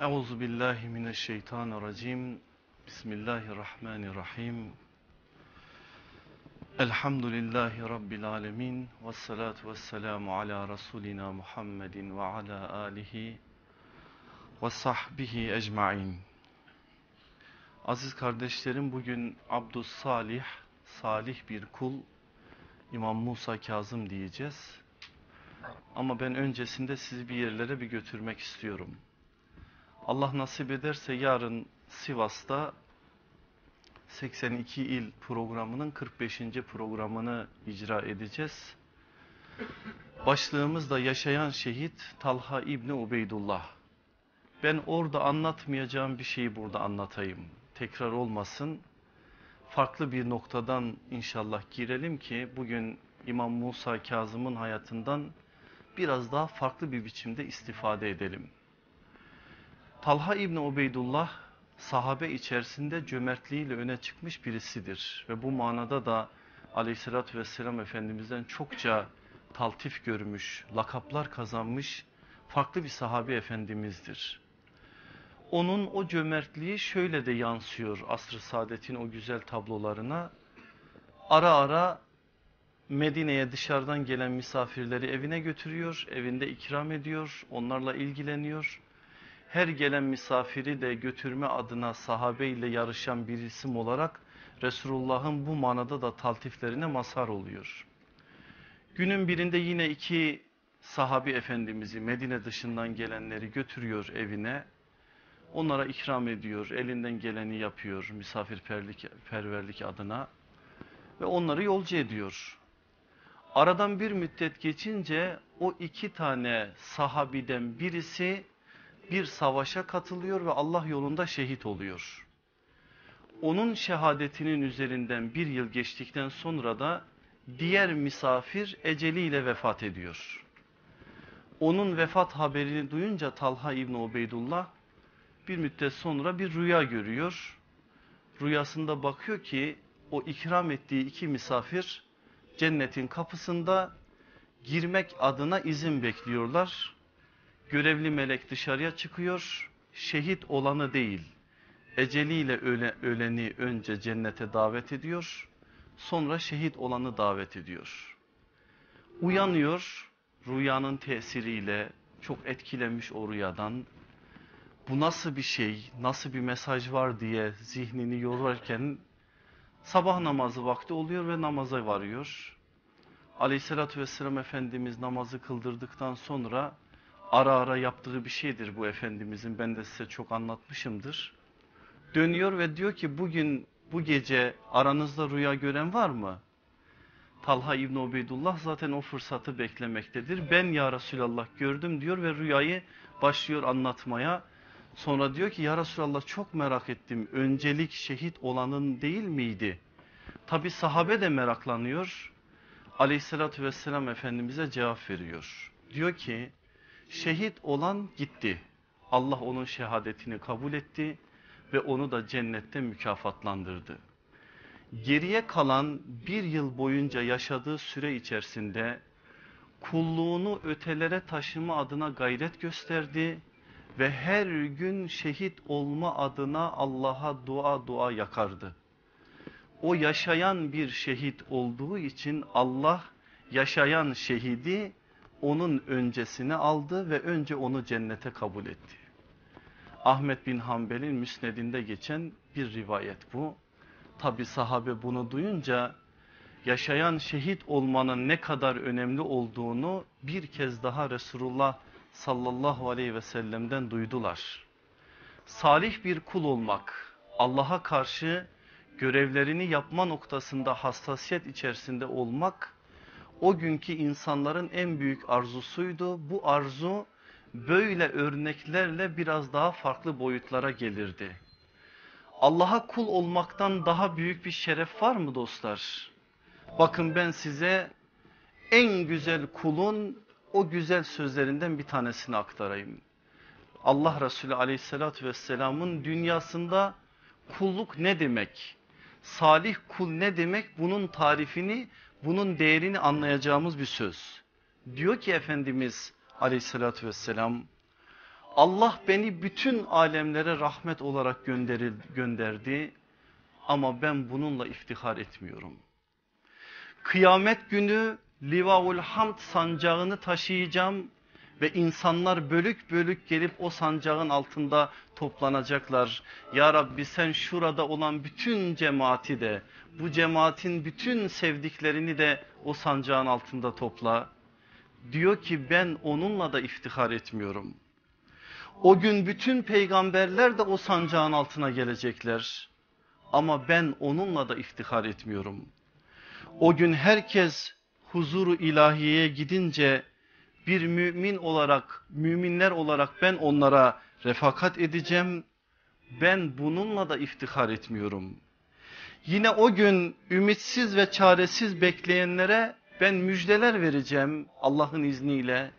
Euzu billahi mineşşeytanirracim. Bismillahirrahmanirrahim. Elhamdülillahi rabbil alamin ve salatu vesselamu ala rasulina Muhammedin ve ala alihi ve sahbihi ecmaîn. Aziz kardeşlerim bugün Abdus Salih, salih bir kul İmam Musa Kazım diyeceğiz. Ama ben öncesinde sizi bir yerlere bir götürmek istiyorum. Allah nasip ederse yarın Sivas'ta 82 il programının 45. programını icra edeceğiz. Başlığımız da yaşayan şehit Talha İbni Ubeydullah. Ben orada anlatmayacağım bir şeyi burada anlatayım. Tekrar olmasın. Farklı bir noktadan inşallah girelim ki bugün İmam Musa Kazım'ın hayatından biraz daha farklı bir biçimde istifade edelim. Talha İbni Ubeydullah sahabe içerisinde cömertliğiyle öne çıkmış birisidir. Ve bu manada da aleyhissalatü vesselam Efendimiz'den çokça taltif görmüş, lakaplar kazanmış farklı bir sahabe efendimizdir. Onun o cömertliği şöyle de yansıyor asr-ı saadetin o güzel tablolarına. Ara ara Medine'ye dışarıdan gelen misafirleri evine götürüyor, evinde ikram ediyor, onlarla ilgileniyor. Her gelen misafiri de götürme adına sahabe ile yarışan bir isim olarak Resulullah'ın bu manada da taltiflerine mazhar oluyor. Günün birinde yine iki sahabi efendimizi Medine dışından gelenleri götürüyor evine. Onlara ikram ediyor, elinden geleni yapıyor misafirperverlik adına ve onları yolcu ediyor. Aradan bir müddet geçince o iki tane sahabiden birisi bir savaşa katılıyor ve Allah yolunda şehit oluyor. Onun şehadetinin üzerinden bir yıl geçtikten sonra da diğer misafir eceliyle vefat ediyor. Onun vefat haberini duyunca Talha İbni Ubeydullah bir müddet sonra bir rüya görüyor. Rüyasında bakıyor ki o ikram ettiği iki misafir cennetin kapısında girmek adına izin bekliyorlar. Görevli melek dışarıya çıkıyor. Şehit olanı değil, eceliyle öle, öleni önce cennete davet ediyor. Sonra şehit olanı davet ediyor. Uyanıyor, rüyanın tesiriyle çok etkilenmiş o rüyadan. Bu nasıl bir şey, nasıl bir mesaj var diye zihnini yorarken sabah namazı vakti oluyor ve namaza varıyor. Aleyhissalatü vesselam Efendimiz namazı kıldırdıktan sonra ara ara yaptığı bir şeydir bu Efendimizin ben de size çok anlatmışımdır. Dönüyor ve diyor ki bugün bu gece aranızda rüya gören var mı? Talha İbni Ubeydullah zaten o fırsatı beklemektedir. Ben ya Resulallah gördüm diyor ve rüyayı başlıyor anlatmaya. Sonra diyor ki ya Resulallah çok merak ettim öncelik şehit olanın değil miydi? Tabi sahabe de meraklanıyor. Aleyhissalatü vesselam Efendimiz'e cevap veriyor. Diyor ki şehit olan gitti. Allah onun şehadetini kabul etti ve onu da cennette mükafatlandırdı. Geriye kalan bir yıl boyunca yaşadığı süre içerisinde kulluğunu ötelere taşıma adına gayret gösterdi ve her gün şehit olma adına Allah'a dua dua yakardı. O yaşayan bir şehit olduğu için Allah yaşayan şehidi onun öncesine aldı ve önce onu cennete kabul etti. Ahmet bin Hanbel'in müsnedinde geçen bir rivayet bu. Tabi sahabe bunu duyunca yaşayan şehit olmanın ne kadar önemli olduğunu bir kez daha Resulullah sallallahu aleyhi ve sellem'den duydular. Salih bir kul olmak, Allah'a karşı görevlerini yapma noktasında hassasiyet içerisinde olmak o günkü insanların en büyük arzusuydu. Bu arzu böyle örneklerle biraz daha farklı boyutlara gelirdi. Allah'a kul olmaktan daha büyük bir şeref var mı dostlar? Bakın ben size en güzel kulun o güzel sözlerinden bir tanesini aktarayım. Allah Resulü aleyhissalatü vesselamın dünyasında kulluk ne demek? Salih kul ne demek? Bunun tarifini, bunun değerini anlayacağımız bir söz. Diyor ki Efendimiz aleyhissalatü vesselam Allah beni bütün alemlere rahmet olarak gönderdi ama ben bununla iftihar etmiyorum. Kıyamet günü Livaul Hamd sancağını taşıyacağım ve insanlar bölük bölük gelip o sancağın altında toplanacaklar. Ya Rabbi sen şurada olan bütün cemaati de bu cemaatin bütün sevdiklerini de o sancağın altında topla. Diyor ki ben onunla da iftihar etmiyorum. O gün bütün peygamberler de o sancağın altına gelecekler. Ama ben onunla da iftihar etmiyorum. O gün herkes huzuru ilahiyeye gidince bir mümin olarak, müminler olarak ben onlara refakat edeceğim. Ben bununla da iftihar etmiyorum. Yine o gün ümitsiz ve çaresiz bekleyenlere ben müjdeler vereceğim Allah'ın izniyle.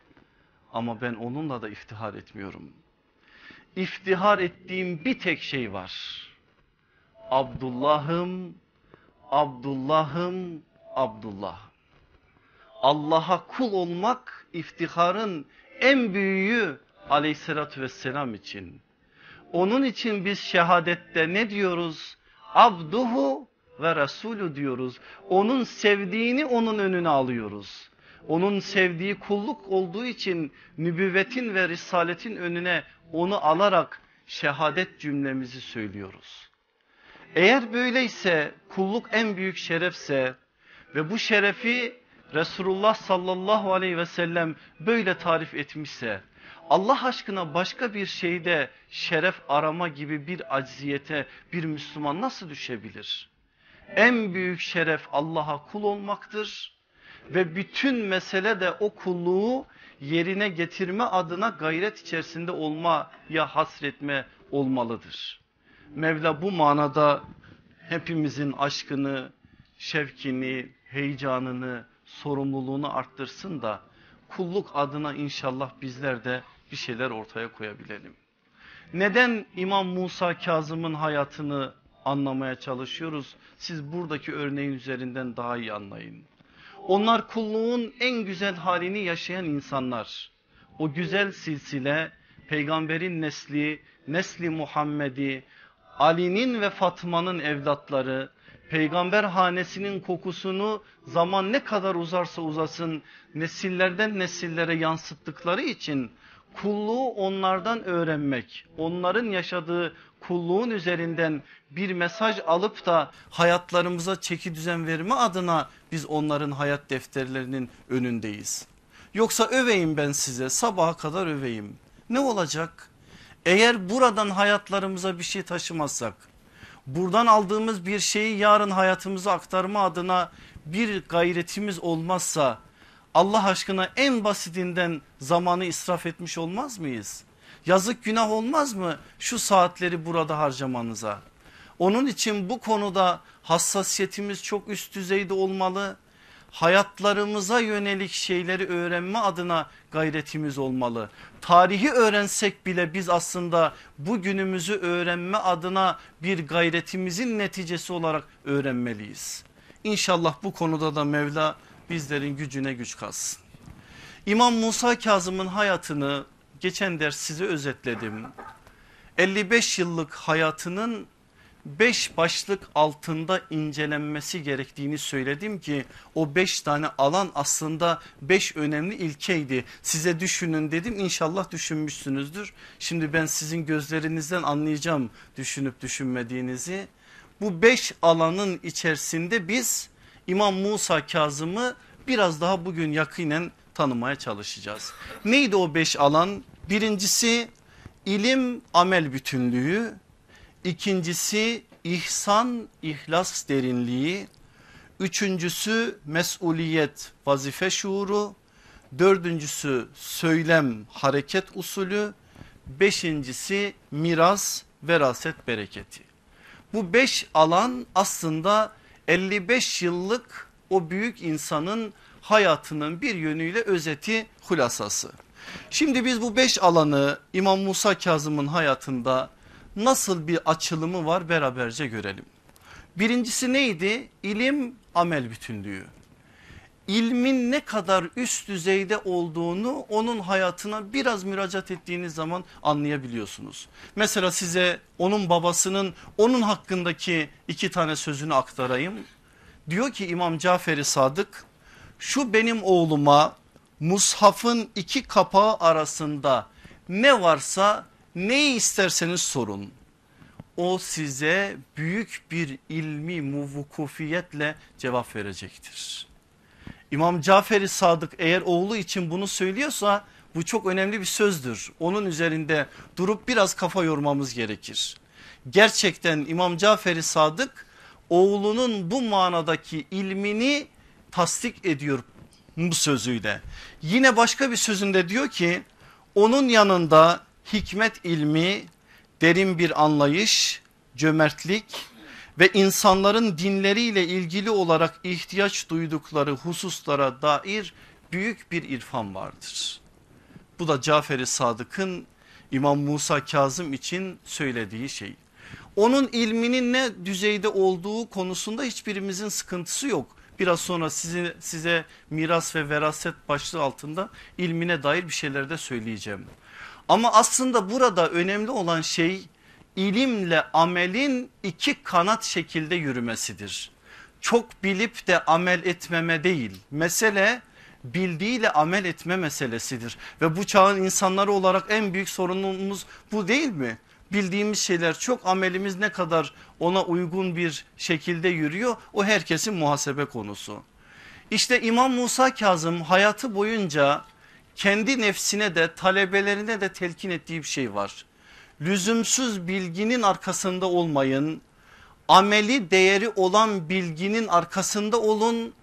Ama ben onunla da iftihar etmiyorum. İftihar ettiğim bir tek şey var. Abdullah'ım, Abdullah'ım, Abdullah. Allah'a kul olmak iftiharın en büyüğü aleyhissalatü vesselam için. Onun için biz şehadette ne diyoruz? Abduhu ve Resulü diyoruz. Onun sevdiğini onun önüne alıyoruz. Onun sevdiği kulluk olduğu için nübüvvetin ve risaletin önüne onu alarak şehadet cümlemizi söylüyoruz. Eğer böyleyse kulluk en büyük şerefse ve bu şerefi Resulullah sallallahu aleyhi ve sellem böyle tarif etmişse Allah aşkına başka bir şeyde şeref arama gibi bir acziyete bir Müslüman nasıl düşebilir? En büyük şeref Allah'a kul olmaktır ve bütün mesele de o kulluğu yerine getirme adına gayret içerisinde olmaya hasretme olmalıdır. Mevla bu manada hepimizin aşkını, şevkini, heyecanını, sorumluluğunu arttırsın da kulluk adına inşallah bizler de bir şeyler ortaya koyabilelim. Neden İmam Musa Kazım'ın hayatını anlamaya çalışıyoruz? Siz buradaki örneğin üzerinden daha iyi anlayın. Onlar kulluğun en güzel halini yaşayan insanlar. O güzel silsile peygamberin nesli, nesli Muhammed'i, Ali'nin ve Fatma'nın evlatları, peygamber hanesinin kokusunu zaman ne kadar uzarsa uzasın nesillerden nesillere yansıttıkları için kulluğu onlardan öğrenmek, onların yaşadığı kulluğun üzerinden bir mesaj alıp da hayatlarımıza çeki düzen verme adına biz onların hayat defterlerinin önündeyiz. Yoksa öveyim ben size sabaha kadar öveyim. Ne olacak? Eğer buradan hayatlarımıza bir şey taşımazsak, buradan aldığımız bir şeyi yarın hayatımıza aktarma adına bir gayretimiz olmazsa Allah aşkına en basitinden zamanı israf etmiş olmaz mıyız? Yazık günah olmaz mı şu saatleri burada harcamanıza? Onun için bu konuda hassasiyetimiz çok üst düzeyde olmalı. Hayatlarımıza yönelik şeyleri öğrenme adına gayretimiz olmalı. Tarihi öğrensek bile biz aslında bugünümüzü öğrenme adına bir gayretimizin neticesi olarak öğrenmeliyiz. İnşallah bu konuda da Mevla bizlerin gücüne güç kalsın. İmam Musa Kazım'ın hayatını geçen ders size özetledim. 55 yıllık hayatının 5 başlık altında incelenmesi gerektiğini söyledim ki o 5 tane alan aslında 5 önemli ilkeydi. Size düşünün dedim inşallah düşünmüşsünüzdür. Şimdi ben sizin gözlerinizden anlayacağım düşünüp düşünmediğinizi. Bu 5 alanın içerisinde biz İmam Musa Kazım'ı biraz daha bugün yakinen tanımaya çalışacağız. Neydi o beş alan? Birincisi ilim amel bütünlüğü. İkincisi ihsan ihlas derinliği. Üçüncüsü mesuliyet vazife şuuru. Dördüncüsü söylem hareket usulü. Beşincisi miras veraset bereketi. Bu beş alan aslında 55 yıllık o büyük insanın hayatının bir yönüyle özeti hulasası. Şimdi biz bu beş alanı İmam Musa Kazım'ın hayatında nasıl bir açılımı var beraberce görelim. Birincisi neydi? İlim amel bütünlüğü. ilmin ne kadar üst düzeyde olduğunu onun hayatına biraz müracaat ettiğiniz zaman anlayabiliyorsunuz. Mesela size onun babasının onun hakkındaki iki tane sözünü aktarayım. Diyor ki İmam Caferi Sadık şu benim oğluma mushafın iki kapağı arasında ne varsa neyi isterseniz sorun. O size büyük bir ilmi muvukufiyetle cevap verecektir. İmam Caferi Sadık eğer oğlu için bunu söylüyorsa bu çok önemli bir sözdür. Onun üzerinde durup biraz kafa yormamız gerekir. Gerçekten İmam Caferi Sadık oğlunun bu manadaki ilmini tasdik ediyor bu sözüyle. Yine başka bir sözünde diyor ki onun yanında hikmet ilmi, derin bir anlayış, cömertlik ve insanların dinleriyle ilgili olarak ihtiyaç duydukları hususlara dair büyük bir irfan vardır. Bu da Cafer-i Sadık'ın İmam Musa Kazım için söylediği şey. Onun ilminin ne düzeyde olduğu konusunda hiçbirimizin sıkıntısı yok. Biraz sonra size, size miras ve veraset başlığı altında ilmine dair bir şeyler de söyleyeceğim. Ama aslında burada önemli olan şey ilimle amelin iki kanat şekilde yürümesidir. Çok bilip de amel etmeme değil. Mesele bildiğiyle amel etme meselesidir. Ve bu çağın insanları olarak en büyük sorunumuz bu değil mi? Bildiğimiz şeyler çok amelimiz ne kadar ona uygun bir şekilde yürüyor o herkesin muhasebe konusu. İşte İmam Musa Kazım hayatı boyunca kendi nefsine de talebelerine de telkin ettiği bir şey var. Lüzumsuz bilginin arkasında olmayın. Ameli değeri olan bilginin arkasında olun.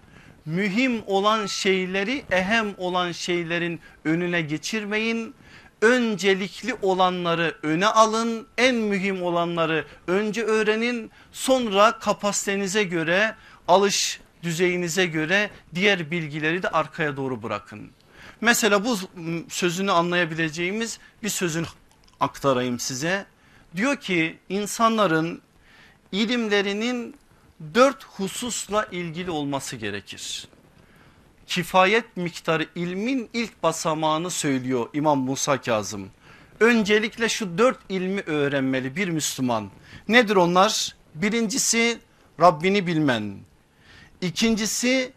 Mühim olan şeyleri ehem olan şeylerin önüne geçirmeyin. Öncelikli olanları öne alın. En mühim olanları önce öğrenin. Sonra kapasitenize göre alış düzeyinize göre diğer bilgileri de arkaya doğru bırakın. Mesela bu sözünü anlayabileceğimiz bir sözünü aktarayım size. Diyor ki insanların ilimlerinin dört hususla ilgili olması gerekir. Kifayet miktarı ilmin ilk basamağını söylüyor İmam Musa Kazım. Öncelikle şu dört ilmi öğrenmeli bir Müslüman. Nedir onlar? Birincisi Rabbini bilmen. İkincisi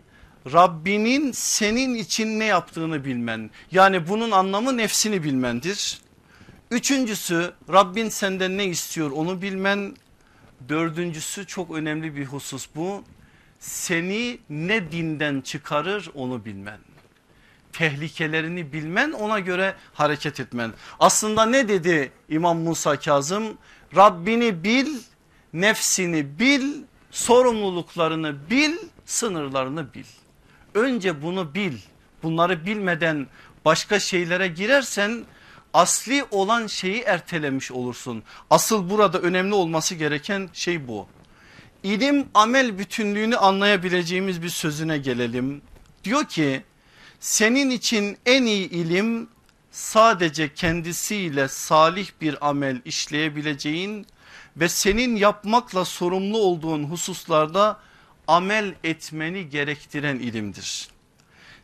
Rabbinin senin için ne yaptığını bilmen. Yani bunun anlamı nefsini bilmendir. Üçüncüsü Rabbin senden ne istiyor onu bilmen. Dördüncüsü çok önemli bir husus bu. Seni ne dinden çıkarır onu bilmen. Tehlikelerini bilmen ona göre hareket etmen. Aslında ne dedi İmam Musa Kazım? Rabbini bil, nefsini bil, sorumluluklarını bil, sınırlarını bil. Önce bunu bil. Bunları bilmeden başka şeylere girersen asli olan şeyi ertelemiş olursun. Asıl burada önemli olması gereken şey bu. İlim amel bütünlüğünü anlayabileceğimiz bir sözüne gelelim. Diyor ki senin için en iyi ilim sadece kendisiyle salih bir amel işleyebileceğin ve senin yapmakla sorumlu olduğun hususlarda amel etmeni gerektiren ilimdir.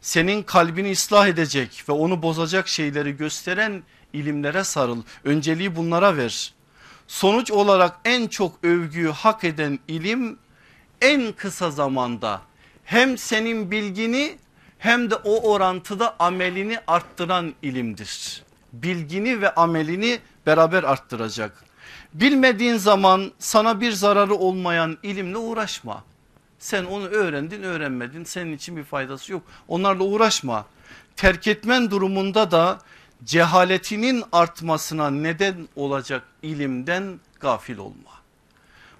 Senin kalbini ıslah edecek ve onu bozacak şeyleri gösteren ilimlere sarıl. Önceliği bunlara ver. Sonuç olarak en çok övgüyü hak eden ilim en kısa zamanda hem senin bilgini hem de o orantıda amelini arttıran ilimdir. Bilgini ve amelini beraber arttıracak. Bilmediğin zaman sana bir zararı olmayan ilimle uğraşma. Sen onu öğrendin öğrenmedin senin için bir faydası yok. Onlarla uğraşma. Terk etmen durumunda da cehaletinin artmasına neden olacak ilimden gafil olma.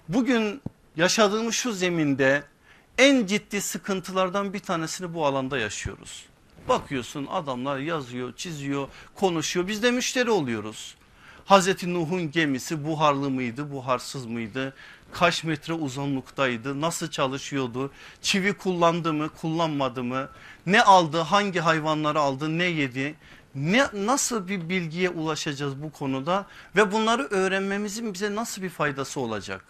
Bugün yaşadığımız şu zeminde en ciddi sıkıntılardan bir tanesini bu alanda yaşıyoruz. Bakıyorsun adamlar yazıyor, çiziyor, konuşuyor. Biz de müşteri oluyoruz. Hazreti Nuh'un gemisi buharlı mıydı, buharsız mıydı? Kaç metre uzunluktaydı, nasıl çalışıyordu? Çivi kullandı mı, kullanmadı mı? Ne aldı, hangi hayvanları aldı, ne yedi? Ne, nasıl bir bilgiye ulaşacağız bu konuda ve bunları öğrenmemizin bize nasıl bir faydası olacak?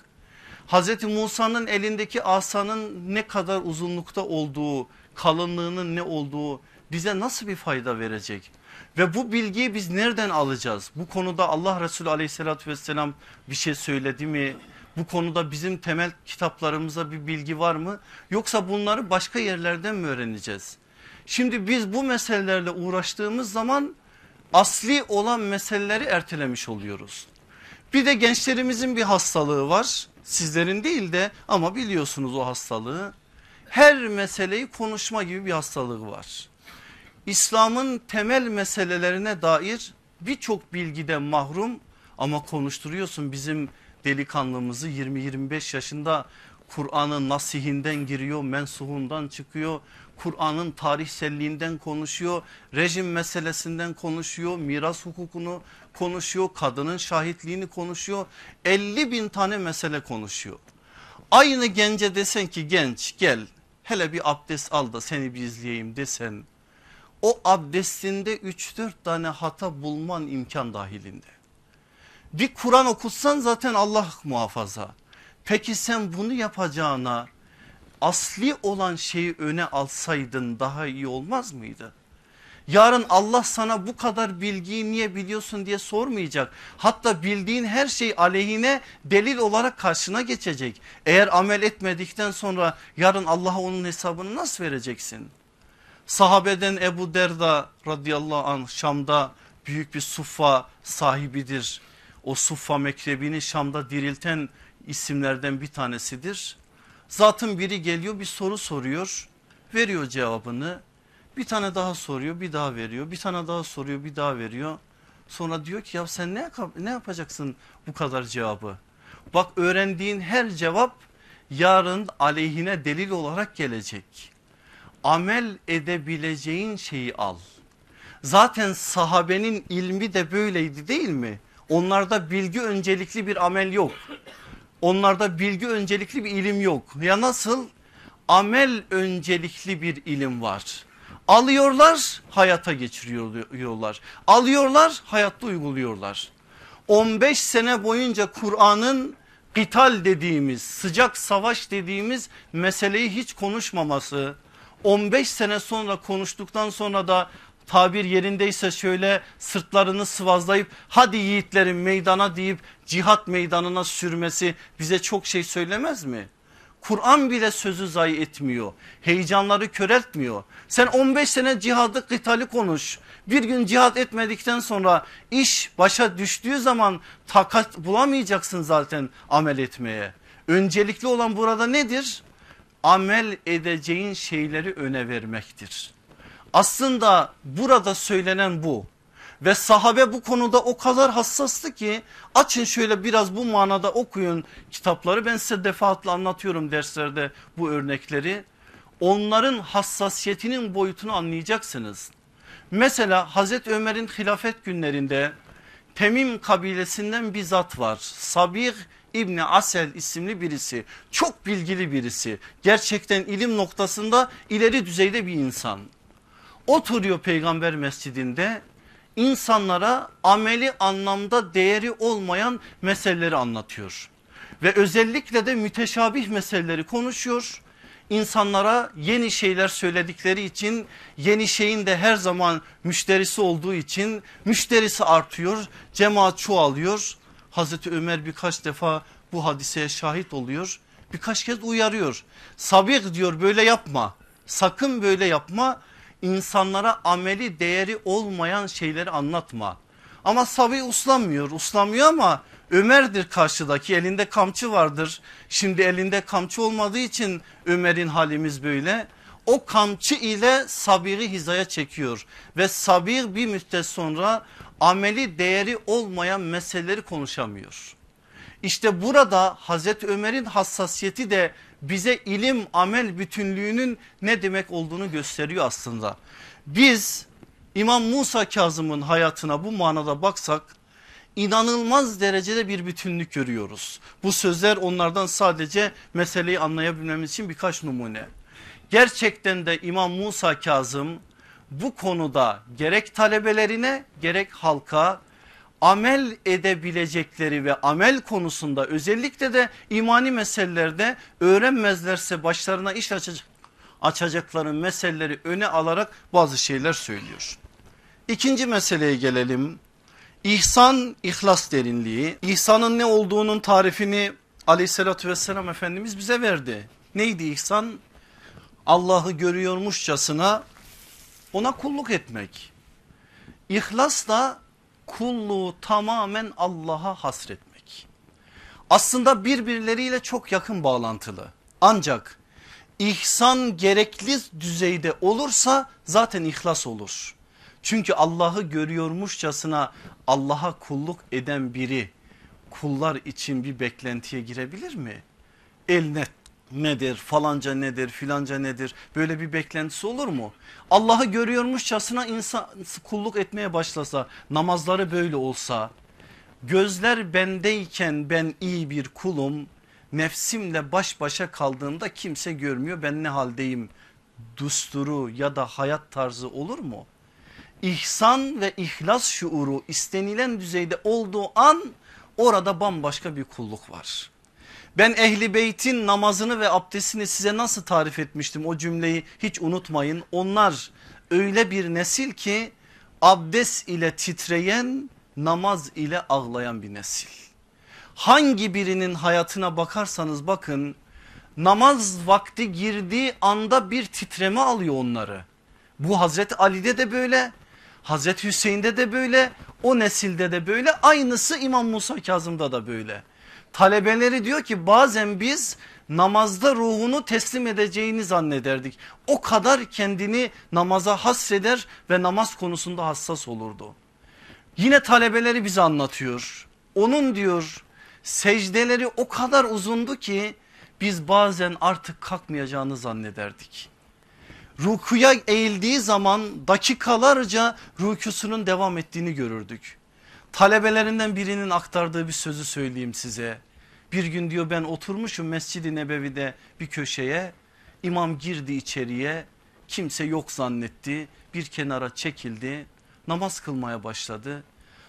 Hazreti Musa'nın elindeki asanın ne kadar uzunlukta olduğu kalınlığının ne olduğu bize nasıl bir fayda verecek? Ve bu bilgiyi biz nereden alacağız? Bu konuda Allah Resulü aleyhissalatü vesselam bir şey söyledi mi? Bu konuda bizim temel kitaplarımıza bir bilgi var mı? Yoksa bunları başka yerlerden mi öğreneceğiz? Şimdi biz bu meselelerle uğraştığımız zaman asli olan meseleleri ertelemiş oluyoruz. Bir de gençlerimizin bir hastalığı var. Sizlerin değil de ama biliyorsunuz o hastalığı. Her meseleyi konuşma gibi bir hastalığı var. İslam'ın temel meselelerine dair birçok bilgiden mahrum ama konuşturuyorsun bizim delikanlımızı 20-25 yaşında Kur'an'ın nasihinden giriyor, mensuhundan çıkıyor. Kur'an'ın tarihselliğinden konuşuyor, rejim meselesinden konuşuyor, miras hukukunu konuşuyor, kadının şahitliğini konuşuyor. 50 bin tane mesele konuşuyor. Aynı gence desen ki genç gel hele bir abdest al da seni bir izleyeyim desen o abdestinde 3-4 tane hata bulman imkan dahilinde. Bir Kur'an okutsan zaten Allah muhafaza. Peki sen bunu yapacağına asli olan şeyi öne alsaydın daha iyi olmaz mıydı? Yarın Allah sana bu kadar bilgiyi niye biliyorsun diye sormayacak. Hatta bildiğin her şey aleyhine delil olarak karşına geçecek. Eğer amel etmedikten sonra yarın Allah'a onun hesabını nasıl vereceksin? Sahabeden Ebu Derda radıyallahu anh Şam'da büyük bir suffa sahibidir. O suffa mekrebini Şam'da dirilten isimlerden bir tanesidir. Zatın biri geliyor bir soru soruyor veriyor cevabını bir tane daha soruyor bir daha veriyor bir tane daha soruyor bir daha veriyor. Sonra diyor ki ya sen ne, ne yapacaksın bu kadar cevabı? Bak öğrendiğin her cevap yarın aleyhine delil olarak gelecek. Amel edebileceğin şeyi al. Zaten sahabenin ilmi de böyleydi değil mi? Onlarda bilgi öncelikli bir amel yok. Onlarda bilgi öncelikli bir ilim yok. Ya nasıl? Amel öncelikli bir ilim var. Alıyorlar hayata geçiriyorlar. Alıyorlar hayatta uyguluyorlar. 15 sene boyunca Kur'an'ın Kital dediğimiz sıcak savaş dediğimiz meseleyi hiç konuşmaması 15 sene sonra konuştuktan sonra da tabir yerindeyse şöyle sırtlarını sıvazlayıp hadi yiğitlerim meydana deyip cihat meydanına sürmesi bize çok şey söylemez mi? Kur'an bile sözü zayi etmiyor. Heyecanları köreltmiyor. Sen 15 sene cihadı kıtali konuş. Bir gün cihat etmedikten sonra iş başa düştüğü zaman takat bulamayacaksın zaten amel etmeye. Öncelikli olan burada nedir? Amel edeceğin şeyleri öne vermektir. Aslında burada söylenen bu. Ve sahabe bu konuda o kadar hassastı ki açın şöyle biraz bu manada okuyun kitapları. Ben size defaatle anlatıyorum derslerde bu örnekleri. Onların hassasiyetinin boyutunu anlayacaksınız. Mesela Hazreti Ömer'in hilafet günlerinde Temim kabilesinden bir zat var. Sabih İbni Asel isimli birisi. Çok bilgili birisi. Gerçekten ilim noktasında ileri düzeyde bir insan. Oturuyor peygamber mescidinde insanlara ameli anlamda değeri olmayan meseleleri anlatıyor. Ve özellikle de müteşabih meseleleri konuşuyor. İnsanlara yeni şeyler söyledikleri için yeni şeyin de her zaman müşterisi olduğu için müşterisi artıyor. Cemaat çoğalıyor. Hazreti Ömer birkaç defa bu hadiseye şahit oluyor. Birkaç kez uyarıyor. Sabih diyor böyle yapma. Sakın böyle yapma insanlara ameli değeri olmayan şeyleri anlatma. Ama Sabi uslanmıyor uslanmıyor ama Ömer'dir karşıdaki elinde kamçı vardır. Şimdi elinde kamçı olmadığı için Ömer'in halimiz böyle. O kamçı ile Sabir'i hizaya çekiyor ve Sabir bir müddet sonra ameli değeri olmayan meseleleri konuşamıyor. İşte burada Hazreti Ömer'in hassasiyeti de bize ilim amel bütünlüğünün ne demek olduğunu gösteriyor aslında. Biz İmam Musa Kazım'ın hayatına bu manada baksak inanılmaz derecede bir bütünlük görüyoruz. Bu sözler onlardan sadece meseleyi anlayabilmemiz için birkaç numune. Gerçekten de İmam Musa Kazım bu konuda gerek talebelerine gerek halka amel edebilecekleri ve amel konusunda özellikle de imani meselelerde öğrenmezlerse başlarına iş açacak, açacakları meseleleri öne alarak bazı şeyler söylüyor. İkinci meseleye gelelim. İhsan ihlas derinliği. İhsanın ne olduğunun tarifini aleyhissalatü vesselam Efendimiz bize verdi. Neydi ihsan? Allah'ı görüyormuşçasına ona kulluk etmek. İhlas da kulluğu tamamen Allah'a hasretmek. Aslında birbirleriyle çok yakın bağlantılı. Ancak ihsan gerekli düzeyde olursa zaten ihlas olur. Çünkü Allah'ı görüyormuşçasına Allah'a kulluk eden biri kullar için bir beklentiye girebilir mi? El net nedir falanca nedir filanca nedir böyle bir beklentisi olur mu? Allah'ı görüyormuşçasına insan kulluk etmeye başlasa namazları böyle olsa gözler bendeyken ben iyi bir kulum nefsimle baş başa kaldığımda kimse görmüyor ben ne haldeyim dusturu ya da hayat tarzı olur mu? İhsan ve ihlas şuuru istenilen düzeyde olduğu an orada bambaşka bir kulluk var. Ben ehli beytin namazını ve abdestini size nasıl tarif etmiştim o cümleyi hiç unutmayın. Onlar öyle bir nesil ki abdest ile titreyen namaz ile ağlayan bir nesil. Hangi birinin hayatına bakarsanız bakın namaz vakti girdiği anda bir titreme alıyor onları. Bu Hazreti Ali'de de böyle Hazreti Hüseyin'de de böyle o nesilde de böyle aynısı İmam Musa Kazım'da da böyle. Talebeleri diyor ki bazen biz namazda ruhunu teslim edeceğini zannederdik. O kadar kendini namaza hasreder ve namaz konusunda hassas olurdu. Yine talebeleri bize anlatıyor. Onun diyor secdeleri o kadar uzundu ki biz bazen artık kalkmayacağını zannederdik. Rukuya eğildiği zaman dakikalarca rükusunun devam ettiğini görürdük. Talebelerinden birinin aktardığı bir sözü söyleyeyim size. Bir gün diyor ben oturmuşum Mescid-i Nebevi'de bir köşeye. İmam girdi içeriye kimse yok zannetti. Bir kenara çekildi namaz kılmaya başladı.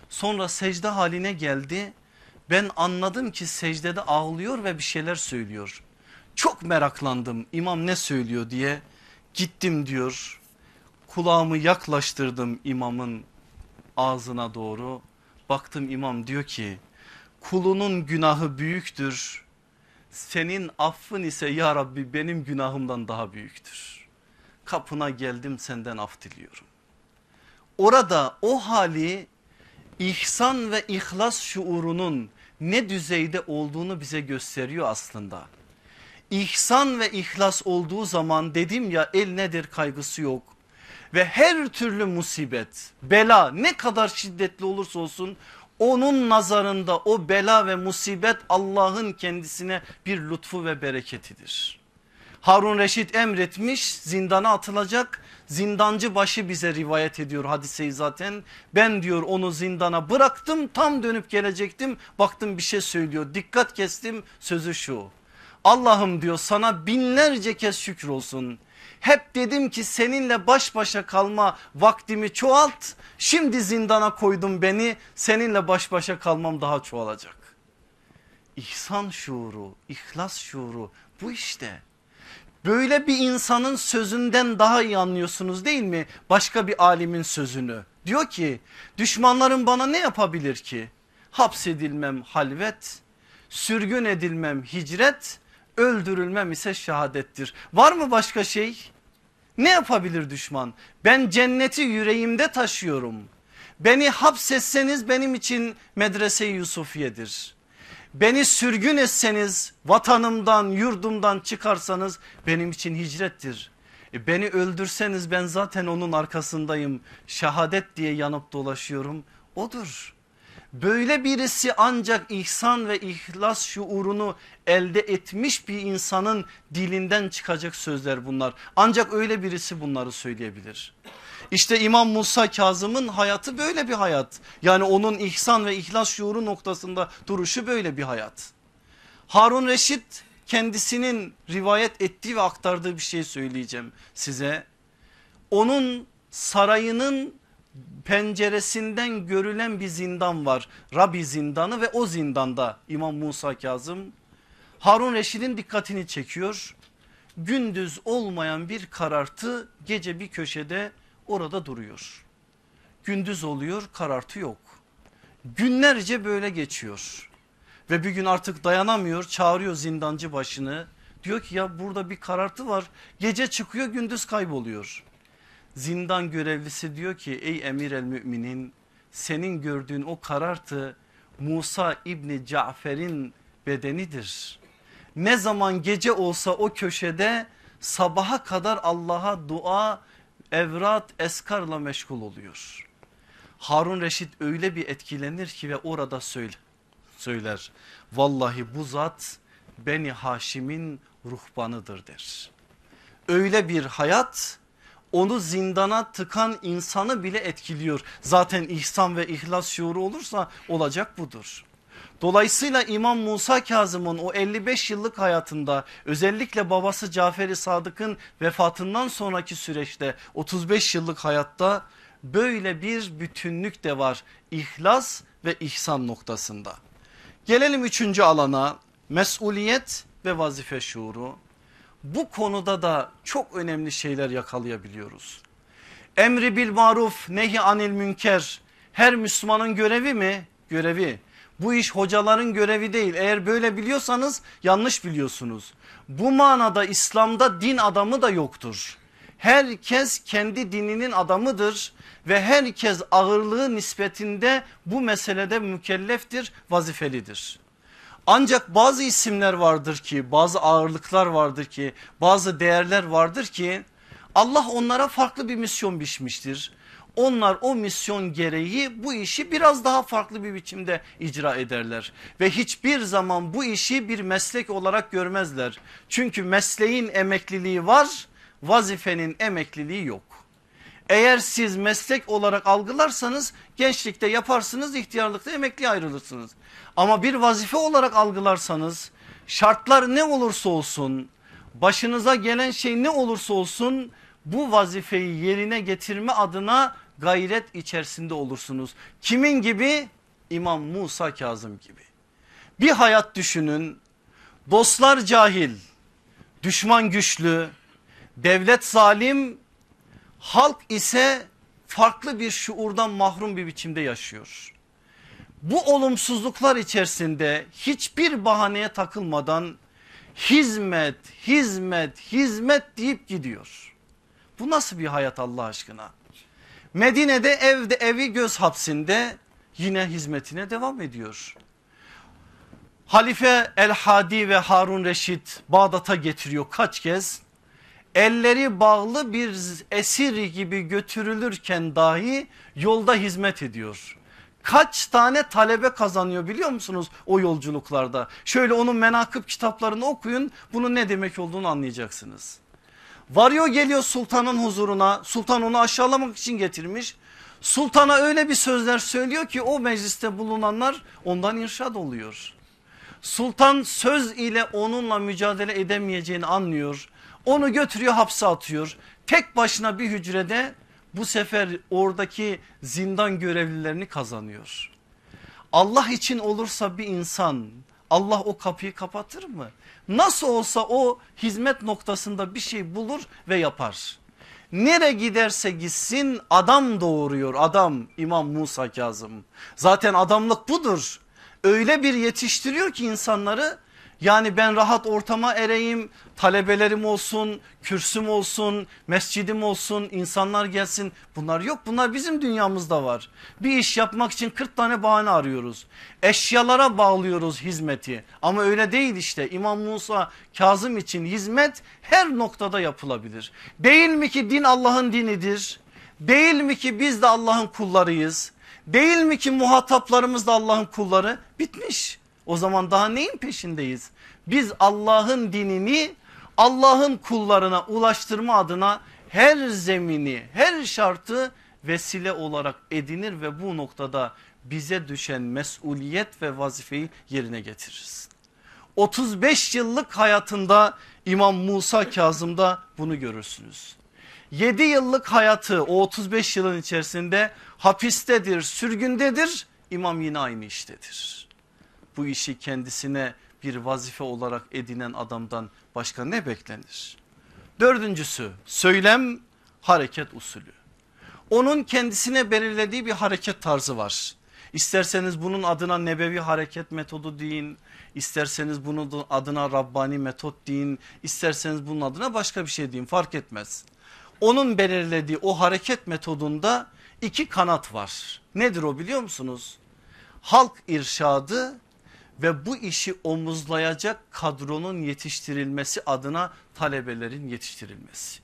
Sonra secde haline geldi. Ben anladım ki secdede ağlıyor ve bir şeyler söylüyor. Çok meraklandım imam ne söylüyor diye. Gittim diyor kulağımı yaklaştırdım imamın ağzına doğru. Baktım imam diyor ki kulunun günahı büyüktür. Senin affın ise ya Rabbi benim günahımdan daha büyüktür. Kapına geldim senden af diliyorum. Orada o hali ihsan ve ihlas şuurunun ne düzeyde olduğunu bize gösteriyor aslında. İhsan ve ihlas olduğu zaman dedim ya el nedir kaygısı yok. Ve her türlü musibet, bela ne kadar şiddetli olursa olsun onun nazarında o bela ve musibet Allah'ın kendisine bir lütfu ve bereketidir. Harun Reşit emretmiş zindana atılacak zindancı başı bize rivayet ediyor hadiseyi zaten. Ben diyor onu zindana bıraktım tam dönüp gelecektim baktım bir şey söylüyor dikkat kestim sözü şu. Allah'ım diyor sana binlerce kez şükür olsun. Hep dedim ki seninle baş başa kalma vaktimi çoğalt. Şimdi zindana koydum beni seninle baş başa kalmam daha çoğalacak. İhsan şuuru, ihlas şuuru bu işte. Böyle bir insanın sözünden daha iyi anlıyorsunuz değil mi? Başka bir alimin sözünü. Diyor ki düşmanlarım bana ne yapabilir ki? Hapsedilmem halvet, sürgün edilmem hicret, öldürülmem ise şehadettir. Var mı başka şey? Ne yapabilir düşman? Ben cenneti yüreğimde taşıyorum. Beni hapsetseniz benim için medrese-i Yusufiye'dir. Beni sürgün etseniz vatanımdan yurdumdan çıkarsanız benim için hicrettir. E beni öldürseniz ben zaten onun arkasındayım. Şehadet diye yanıp dolaşıyorum. Odur. Böyle birisi ancak ihsan ve ihlas şuurunu elde etmiş bir insanın dilinden çıkacak sözler bunlar. Ancak öyle birisi bunları söyleyebilir. İşte İmam Musa Kazım'ın hayatı böyle bir hayat. Yani onun ihsan ve ihlas şuuru noktasında duruşu böyle bir hayat. Harun Reşit kendisinin rivayet ettiği ve aktardığı bir şey söyleyeceğim size. Onun sarayının penceresinden görülen bir zindan var. Rabbi zindanı ve o zindanda İmam Musa Kazım Harun Reşid'in dikkatini çekiyor. Gündüz olmayan bir karartı gece bir köşede orada duruyor. Gündüz oluyor karartı yok. Günlerce böyle geçiyor. Ve bir gün artık dayanamıyor çağırıyor zindancı başını. Diyor ki ya burada bir karartı var gece çıkıyor gündüz kayboluyor. Zindan görevlisi diyor ki ey emir el müminin senin gördüğün o karartı Musa İbni Cafer'in bedenidir. Ne zaman gece olsa o köşede sabaha kadar Allah'a dua evrat eskarla meşgul oluyor. Harun Reşit öyle bir etkilenir ki ve orada söyle, söyler. Vallahi bu zat Beni Haşim'in ruhbanıdır der. Öyle bir hayat onu zindana tıkan insanı bile etkiliyor. Zaten ihsan ve ihlas şuuru olursa olacak budur. Dolayısıyla İmam Musa Kazım'ın o 55 yıllık hayatında özellikle babası Cafer-i Sadık'ın vefatından sonraki süreçte 35 yıllık hayatta böyle bir bütünlük de var ihlas ve ihsan noktasında. Gelelim üçüncü alana mesuliyet ve vazife şuuru. Bu konuda da çok önemli şeyler yakalayabiliyoruz. Emri bil maruf nehi anil münker her Müslümanın görevi mi? Görevi. Bu iş hocaların görevi değil. Eğer böyle biliyorsanız yanlış biliyorsunuz. Bu manada İslam'da din adamı da yoktur. Herkes kendi dininin adamıdır ve herkes ağırlığı nispetinde bu meselede mükelleftir, vazifelidir. Ancak bazı isimler vardır ki bazı ağırlıklar vardır ki bazı değerler vardır ki Allah onlara farklı bir misyon biçmiştir. Onlar o misyon gereği bu işi biraz daha farklı bir biçimde icra ederler. Ve hiçbir zaman bu işi bir meslek olarak görmezler. Çünkü mesleğin emekliliği var vazifenin emekliliği yok. Eğer siz meslek olarak algılarsanız gençlikte yaparsınız ihtiyarlıkta emekli ayrılırsınız. Ama bir vazife olarak algılarsanız şartlar ne olursa olsun başınıza gelen şey ne olursa olsun bu vazifeyi yerine getirme adına gayret içerisinde olursunuz. Kimin gibi? İmam Musa Kazım gibi. Bir hayat düşünün dostlar cahil, düşman güçlü, devlet zalim, halk ise farklı bir şuurdan mahrum bir biçimde yaşıyor. Bu olumsuzluklar içerisinde hiçbir bahaneye takılmadan hizmet, hizmet, hizmet deyip gidiyor. Bu nasıl bir hayat Allah aşkına? Medine'de evde evi göz hapsinde yine hizmetine devam ediyor. Halife El Hadi ve Harun Reşit Bağdat'a getiriyor kaç kez? Elleri bağlı bir esir gibi götürülürken dahi yolda hizmet ediyor kaç tane talebe kazanıyor biliyor musunuz o yolculuklarda? Şöyle onun menakıb kitaplarını okuyun bunun ne demek olduğunu anlayacaksınız. Varıyor geliyor sultanın huzuruna sultan onu aşağılamak için getirmiş. Sultana öyle bir sözler söylüyor ki o mecliste bulunanlar ondan irşad oluyor. Sultan söz ile onunla mücadele edemeyeceğini anlıyor. Onu götürüyor hapse atıyor. Tek başına bir hücrede bu sefer oradaki zindan görevlilerini kazanıyor. Allah için olursa bir insan Allah o kapıyı kapatır mı? Nasıl olsa o hizmet noktasında bir şey bulur ve yapar. Nere giderse gitsin adam doğuruyor adam İmam Musa Kazım. Zaten adamlık budur. Öyle bir yetiştiriyor ki insanları yani ben rahat ortama ereyim, talebelerim olsun, kürsüm olsun, mescidim olsun, insanlar gelsin. Bunlar yok bunlar bizim dünyamızda var. Bir iş yapmak için 40 tane bahane arıyoruz. Eşyalara bağlıyoruz hizmeti ama öyle değil işte İmam Musa Kazım için hizmet her noktada yapılabilir. Değil mi ki din Allah'ın dinidir? Değil mi ki biz de Allah'ın kullarıyız? Değil mi ki muhataplarımız da Allah'ın kulları? Bitmiş. O zaman daha neyin peşindeyiz? Biz Allah'ın dinini Allah'ın kullarına ulaştırma adına her zemini her şartı vesile olarak edinir ve bu noktada bize düşen mesuliyet ve vazifeyi yerine getiririz. 35 yıllık hayatında İmam Musa Kazım'da bunu görürsünüz. 7 yıllık hayatı o 35 yılın içerisinde hapistedir, sürgündedir. İmam yine aynı iştedir. Bu işi kendisine bir vazife olarak edinen adamdan başka ne beklenir? Dördüncüsü söylem hareket usulü. Onun kendisine belirlediği bir hareket tarzı var. İsterseniz bunun adına nebevi hareket metodu deyin. isterseniz bunun adına Rabbani metot deyin. isterseniz bunun adına başka bir şey deyin fark etmez. Onun belirlediği o hareket metodunda iki kanat var. Nedir o biliyor musunuz? Halk irşadı ve bu işi omuzlayacak kadronun yetiştirilmesi adına talebelerin yetiştirilmesi.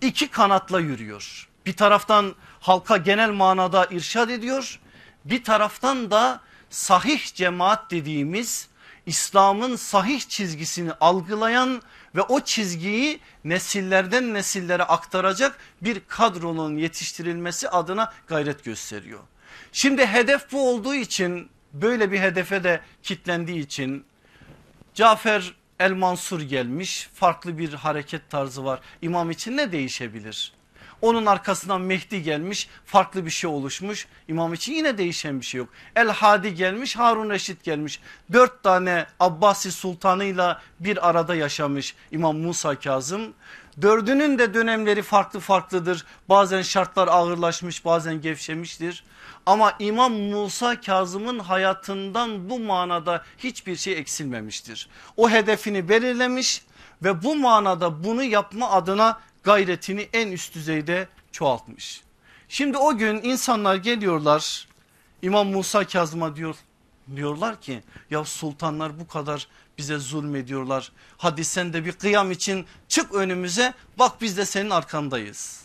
İki kanatla yürüyor. Bir taraftan halka genel manada irşad ediyor. Bir taraftan da sahih cemaat dediğimiz İslam'ın sahih çizgisini algılayan ve o çizgiyi nesillerden nesillere aktaracak bir kadronun yetiştirilmesi adına gayret gösteriyor. Şimdi hedef bu olduğu için böyle bir hedefe de kitlendiği için Cafer El Mansur gelmiş farklı bir hareket tarzı var. İmam için ne değişebilir? Onun arkasından Mehdi gelmiş farklı bir şey oluşmuş. İmam için yine değişen bir şey yok. El Hadi gelmiş Harun Reşit gelmiş. Dört tane Abbasi sultanıyla bir arada yaşamış İmam Musa Kazım. Dördünün de dönemleri farklı farklıdır. Bazen şartlar ağırlaşmış bazen gevşemiştir. Ama İmam Musa Kazım'ın hayatından bu manada hiçbir şey eksilmemiştir. O hedefini belirlemiş ve bu manada bunu yapma adına gayretini en üst düzeyde çoğaltmış. Şimdi o gün insanlar geliyorlar İmam Musa Kazım'a diyor, diyorlar ki ya sultanlar bu kadar bize zulmediyorlar. Hadi sen de bir kıyam için çık önümüze bak biz de senin arkandayız.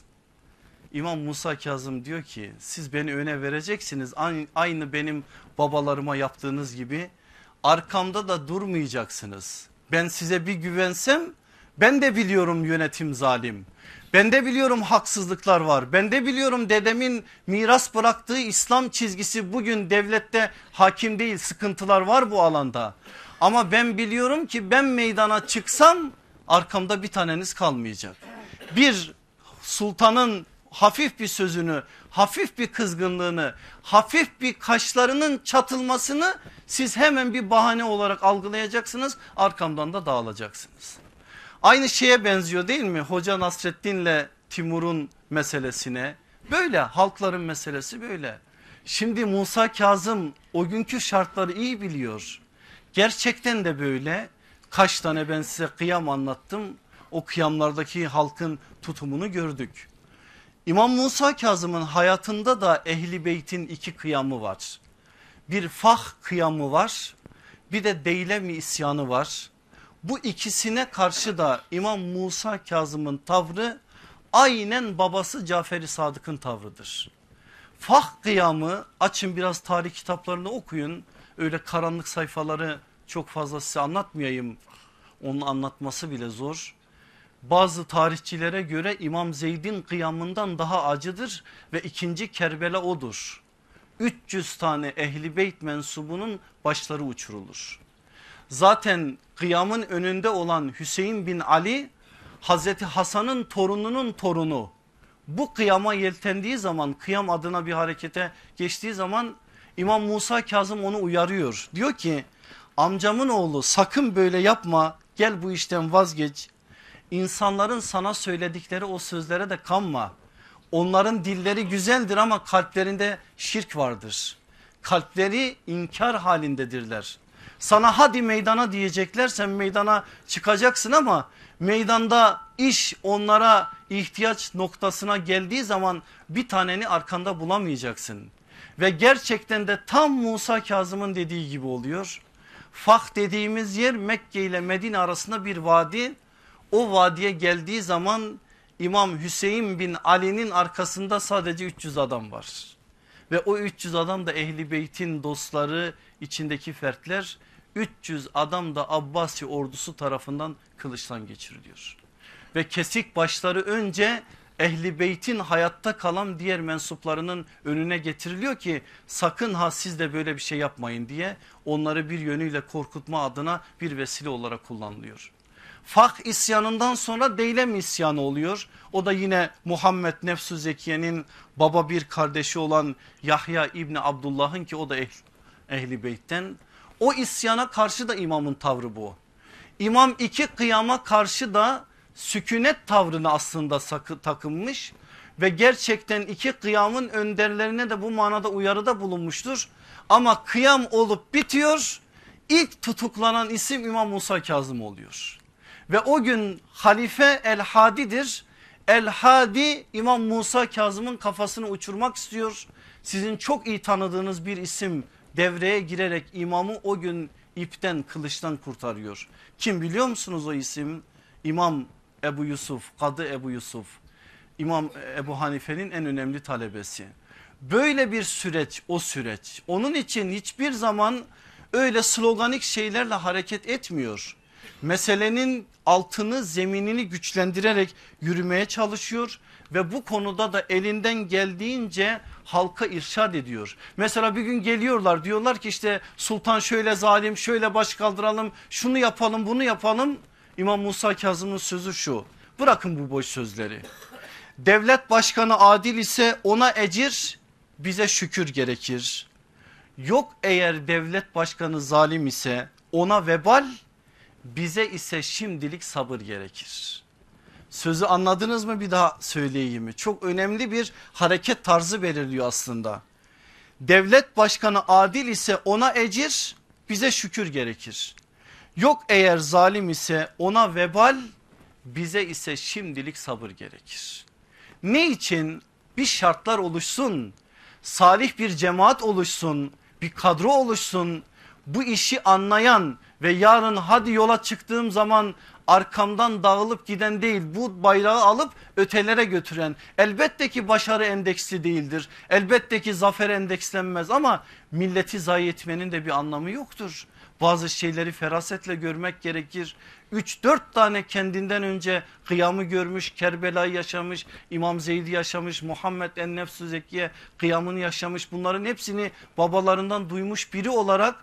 İmam Musa Kazım diyor ki siz beni öne vereceksiniz aynı benim babalarıma yaptığınız gibi arkamda da durmayacaksınız. Ben size bir güvensem ben de biliyorum yönetim zalim. Ben de biliyorum haksızlıklar var. Ben de biliyorum dedemin miras bıraktığı İslam çizgisi bugün devlette hakim değil sıkıntılar var bu alanda. Ama ben biliyorum ki ben meydana çıksam arkamda bir taneniz kalmayacak. Bir sultanın hafif bir sözünü, hafif bir kızgınlığını, hafif bir kaşlarının çatılmasını siz hemen bir bahane olarak algılayacaksınız. Arkamdan da dağılacaksınız. Aynı şeye benziyor değil mi? Hoca Nasreddin'le Timur'un meselesine. Böyle halkların meselesi böyle. Şimdi Musa Kazım o günkü şartları iyi biliyor. Gerçekten de böyle. Kaç tane ben size kıyam anlattım. O kıyamlardaki halkın tutumunu gördük. İmam Musa Kazım'ın hayatında da Ehli Beyt'in iki kıyamı var. Bir fah kıyamı var bir de Deylemi isyanı var. Bu ikisine karşı da İmam Musa Kazım'ın tavrı aynen babası Cafer-i Sadık'ın tavrıdır. Fah kıyamı açın biraz tarih kitaplarını okuyun. Öyle karanlık sayfaları çok fazla size anlatmayayım. Onun anlatması bile zor. Bazı tarihçilere göre İmam Zeyd'in kıyamından daha acıdır ve ikinci Kerbela odur. 300 tane ehli beyt mensubunun başları uçurulur. Zaten kıyamın önünde olan Hüseyin bin Ali Hazreti Hasan'ın torununun torunu. Bu kıyama yeltendiği zaman kıyam adına bir harekete geçtiği zaman İmam Musa Kazım onu uyarıyor. Diyor ki amcamın oğlu sakın böyle yapma gel bu işten vazgeç. İnsanların sana söyledikleri o sözlere de kanma. Onların dilleri güzeldir ama kalplerinde şirk vardır. Kalpleri inkar halindedirler. Sana hadi meydana diyecekler sen meydana çıkacaksın ama meydanda iş onlara ihtiyaç noktasına geldiği zaman bir taneni arkanda bulamayacaksın. Ve gerçekten de tam Musa Kazım'ın dediği gibi oluyor. Fah dediğimiz yer Mekke ile Medine arasında bir vadi. O vadiye geldiği zaman İmam Hüseyin bin Ali'nin arkasında sadece 300 adam var. Ve o 300 adam da Ehli Beyt'in dostları içindeki fertler 300 adam da Abbasi ordusu tarafından kılıçtan geçiriliyor. Ve kesik başları önce Ehli Beyt'in hayatta kalan diğer mensuplarının önüne getiriliyor ki sakın ha siz de böyle bir şey yapmayın diye onları bir yönüyle korkutma adına bir vesile olarak kullanılıyor. Fah isyanından sonra Deylem isyanı oluyor. O da yine Muhammed Nefsu Zekiye'nin baba bir kardeşi olan Yahya İbni Abdullah'ın ki o da ehl, ehli beytten. O isyana karşı da imamın tavrı bu. İmam iki kıyama karşı da sükunet tavrını aslında sakı, takınmış ve gerçekten iki kıyamın önderlerine de bu manada uyarıda bulunmuştur. Ama kıyam olup bitiyor ilk tutuklanan isim İmam Musa Kazım oluyor. Ve o gün halife El Hadi'dir. El Hadi İmam Musa Kazım'ın kafasını uçurmak istiyor. Sizin çok iyi tanıdığınız bir isim devreye girerek imamı o gün ipten kılıçtan kurtarıyor. Kim biliyor musunuz o isim? İmam Ebu Yusuf, Kadı Ebu Yusuf. İmam Ebu Hanife'nin en önemli talebesi. Böyle bir süreç o süreç. Onun için hiçbir zaman öyle sloganik şeylerle hareket etmiyor. Meselenin altını zeminini güçlendirerek yürümeye çalışıyor ve bu konuda da elinden geldiğince halka irşad ediyor. Mesela bir gün geliyorlar diyorlar ki işte sultan şöyle zalim şöyle baş kaldıralım şunu yapalım bunu yapalım. İmam Musa Kazım'ın sözü şu bırakın bu boş sözleri. Devlet başkanı adil ise ona ecir bize şükür gerekir. Yok eğer devlet başkanı zalim ise ona vebal bize ise şimdilik sabır gerekir. Sözü anladınız mı bir daha söyleyeyim mi? Çok önemli bir hareket tarzı belirliyor aslında. Devlet başkanı adil ise ona ecir bize şükür gerekir. Yok eğer zalim ise ona vebal bize ise şimdilik sabır gerekir. Ne için? Bir şartlar oluşsun, salih bir cemaat oluşsun, bir kadro oluşsun. Bu işi anlayan ve yarın hadi yola çıktığım zaman arkamdan dağılıp giden değil bu bayrağı alıp ötelere götüren elbette ki başarı endeksli değildir. Elbette ki zafer endekslenmez ama milleti zayi etmenin de bir anlamı yoktur. Bazı şeyleri ferasetle görmek gerekir. 3-4 tane kendinden önce kıyamı görmüş, Kerbela'yı yaşamış, İmam Zeyd'i yaşamış, Muhammed en-Nefsü Zekiye kıyamını yaşamış. Bunların hepsini babalarından duymuş biri olarak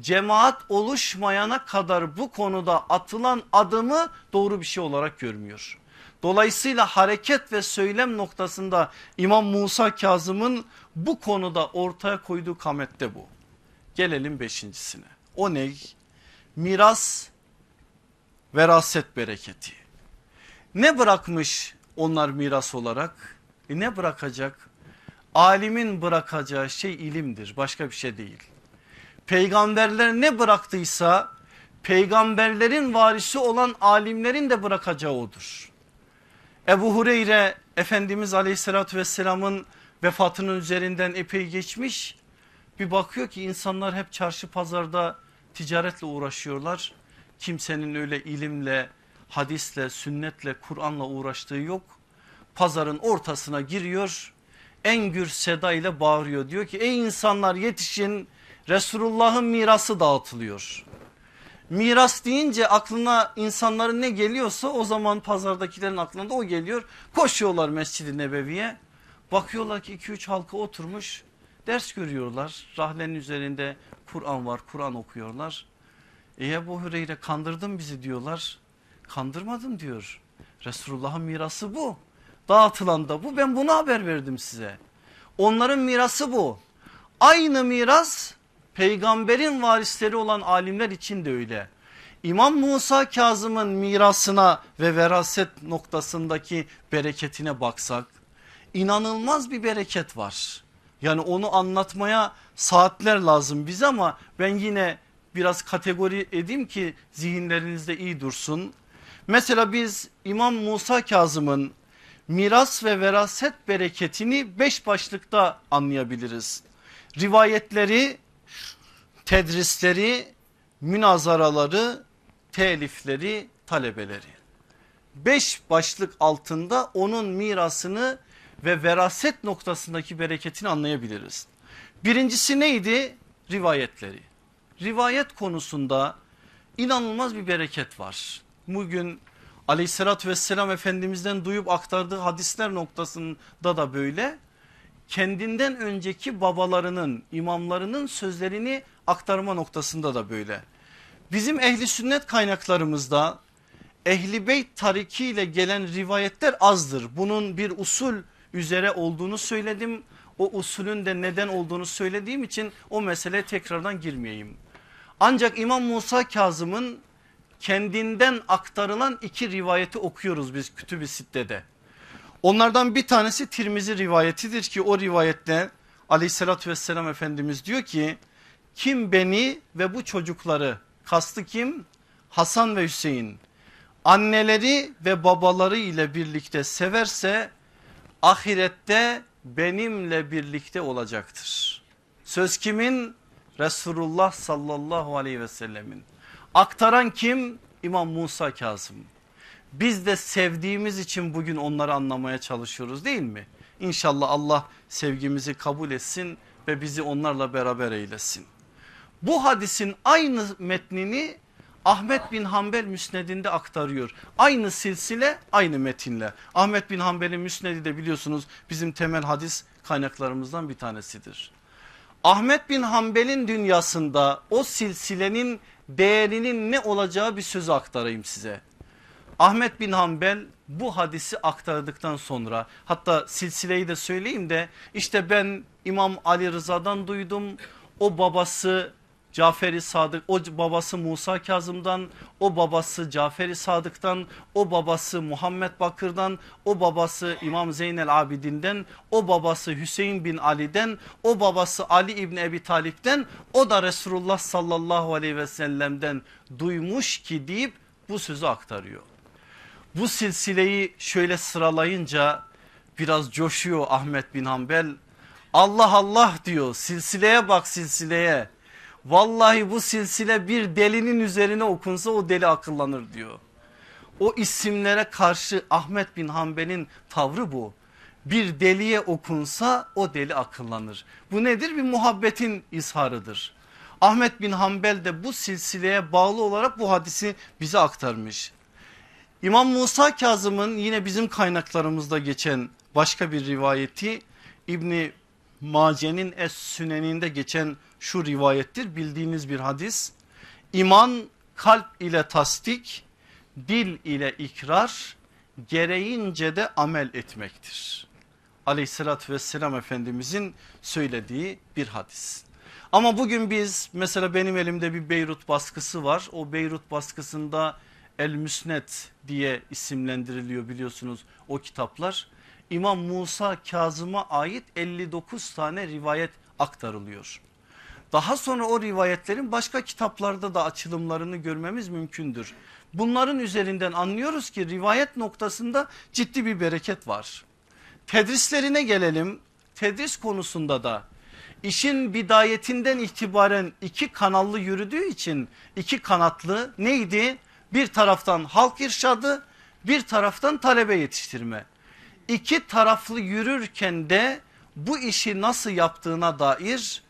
cemaat oluşmayana kadar bu konuda atılan adımı doğru bir şey olarak görmüyor. Dolayısıyla hareket ve söylem noktasında İmam Musa Kazım'ın bu konuda ortaya koyduğu kamette bu. Gelelim beşincisine. O ne? Miras, veraset bereketi. Ne bırakmış onlar miras olarak? E ne bırakacak? Alimin bırakacağı şey ilimdir başka bir şey değil. Peygamberler ne bıraktıysa peygamberlerin varisi olan alimlerin de bırakacağı odur. Ebu Hureyre Efendimiz aleyhissalatü vesselamın vefatının üzerinden epey geçmiş. Bir bakıyor ki insanlar hep çarşı pazarda ticaretle uğraşıyorlar. Kimsenin öyle ilimle, hadisle, sünnetle, Kur'an'la uğraştığı yok. Pazarın ortasına giriyor. En gür seda ile bağırıyor. Diyor ki ey insanlar yetişin Resulullah'ın mirası dağıtılıyor. Miras deyince aklına insanların ne geliyorsa o zaman pazardakilerin aklında o geliyor. Koşuyorlar Mescid-i Nebevi'ye. Bakıyorlar ki 2-3 halka oturmuş ders görüyorlar. Rahlenin üzerinde Kur'an var Kur'an okuyorlar. E Ebu Hüreyre kandırdın bizi diyorlar. Kandırmadım diyor. Resulullah'ın mirası bu. Dağıtılan da bu ben bunu haber verdim size. Onların mirası bu. Aynı miras peygamberin varisleri olan alimler için de öyle. İmam Musa Kazım'ın mirasına ve veraset noktasındaki bereketine baksak inanılmaz bir bereket var. Yani onu anlatmaya saatler lazım bize ama ben yine biraz kategori edeyim ki zihinlerinizde iyi dursun. Mesela biz İmam Musa Kazım'ın miras ve veraset bereketini beş başlıkta anlayabiliriz. Rivayetleri, tedrisleri, münazaraları, telifleri, talebeleri. Beş başlık altında onun mirasını ve veraset noktasındaki bereketini anlayabiliriz. Birincisi neydi? Rivayetleri. Rivayet konusunda inanılmaz bir bereket var. Bugün aleyhissalatü vesselam efendimizden duyup aktardığı hadisler noktasında da böyle. Kendinden önceki babalarının imamlarının sözlerini aktarma noktasında da böyle. Bizim ehli sünnet kaynaklarımızda Ehli Beyt tarikiyle gelen rivayetler azdır. Bunun bir usul üzere olduğunu söyledim. O usulün de neden olduğunu söylediğim için o meseleye tekrardan girmeyeyim. Ancak İmam Musa Kazım'ın kendinden aktarılan iki rivayeti okuyoruz biz Kütüb-i Sitte'de. Onlardan bir tanesi Tirmizi rivayetidir ki o rivayette aleyhissalatü vesselam Efendimiz diyor ki kim beni ve bu çocukları kastı kim? Hasan ve Hüseyin anneleri ve babaları ile birlikte severse ahirette benimle birlikte olacaktır. Söz kimin? Resulullah sallallahu aleyhi ve sellemin. Aktaran kim? İmam Musa Kazım. Biz de sevdiğimiz için bugün onları anlamaya çalışıyoruz değil mi? İnşallah Allah sevgimizi kabul etsin ve bizi onlarla beraber eylesin. Bu hadisin aynı metnini Ahmet bin Hanbel müsnedinde aktarıyor. Aynı silsile aynı metinle. Ahmet bin Hanbel'in müsnedi de biliyorsunuz bizim temel hadis kaynaklarımızdan bir tanesidir. Ahmet bin Hanbel'in dünyasında o silsilenin değerinin ne olacağı bir sözü aktarayım size. Ahmet bin Hanbel bu hadisi aktardıktan sonra hatta silsileyi de söyleyeyim de işte ben İmam Ali Rıza'dan duydum. O babası Caferi Sadık o babası Musa Kazım'dan o babası Caferi Sadık'tan o babası Muhammed Bakır'dan o babası İmam Zeynel Abidin'den o babası Hüseyin bin Ali'den o babası Ali İbni Ebi Talip'ten o da Resulullah sallallahu aleyhi ve sellem'den duymuş ki deyip bu sözü aktarıyor. Bu silsileyi şöyle sıralayınca biraz coşuyor Ahmet bin Hanbel. Allah Allah diyor silsileye bak silsileye. Vallahi bu silsile bir delinin üzerine okunsa o deli akıllanır diyor. O isimlere karşı Ahmet bin Hanbel'in tavrı bu. Bir deliye okunsa o deli akıllanır. Bu nedir? Bir muhabbetin izharıdır. Ahmet bin Hanbel de bu silsileye bağlı olarak bu hadisi bize aktarmış. İmam Musa Kazım'ın yine bizim kaynaklarımızda geçen başka bir rivayeti İbni Mace'nin Es Süneninde geçen şu rivayettir bildiğiniz bir hadis. İman kalp ile tasdik, dil ile ikrar, gereğince de amel etmektir. Aleyhissalatü vesselam Efendimizin söylediği bir hadis. Ama bugün biz mesela benim elimde bir Beyrut baskısı var. O Beyrut baskısında El Müsnet diye isimlendiriliyor biliyorsunuz o kitaplar. İmam Musa Kazım'a ait 59 tane rivayet aktarılıyor. Daha sonra o rivayetlerin başka kitaplarda da açılımlarını görmemiz mümkündür. Bunların üzerinden anlıyoruz ki rivayet noktasında ciddi bir bereket var. Tedrislerine gelelim. Tedris konusunda da işin bidayetinden itibaren iki kanallı yürüdüğü için iki kanatlı neydi? Bir taraftan halk irşadı bir taraftan talebe yetiştirme. İki taraflı yürürken de bu işi nasıl yaptığına dair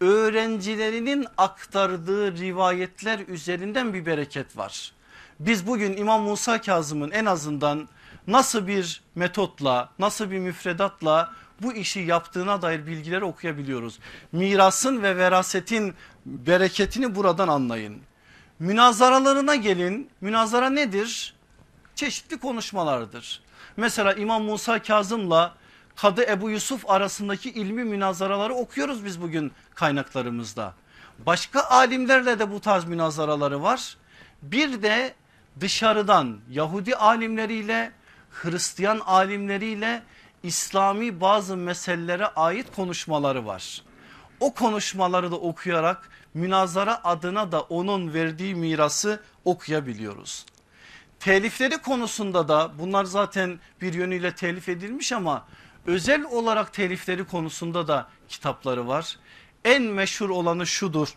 öğrencilerinin aktardığı rivayetler üzerinden bir bereket var. Biz bugün İmam Musa Kazım'ın en azından nasıl bir metotla nasıl bir müfredatla bu işi yaptığına dair bilgileri okuyabiliyoruz. Mirasın ve verasetin bereketini buradan anlayın. Münazaralarına gelin. Münazara nedir? Çeşitli konuşmalardır. Mesela İmam Musa Kazım'la Kadı Ebu Yusuf arasındaki ilmi münazaraları okuyoruz biz bugün kaynaklarımızda. Başka alimlerle de bu tarz münazaraları var. Bir de dışarıdan Yahudi alimleriyle Hristiyan alimleriyle İslami bazı meselelere ait konuşmaları var. O konuşmaları da okuyarak münazara adına da onun verdiği mirası okuyabiliyoruz. Telifleri konusunda da bunlar zaten bir yönüyle telif edilmiş ama özel olarak telifleri konusunda da kitapları var. En meşhur olanı şudur.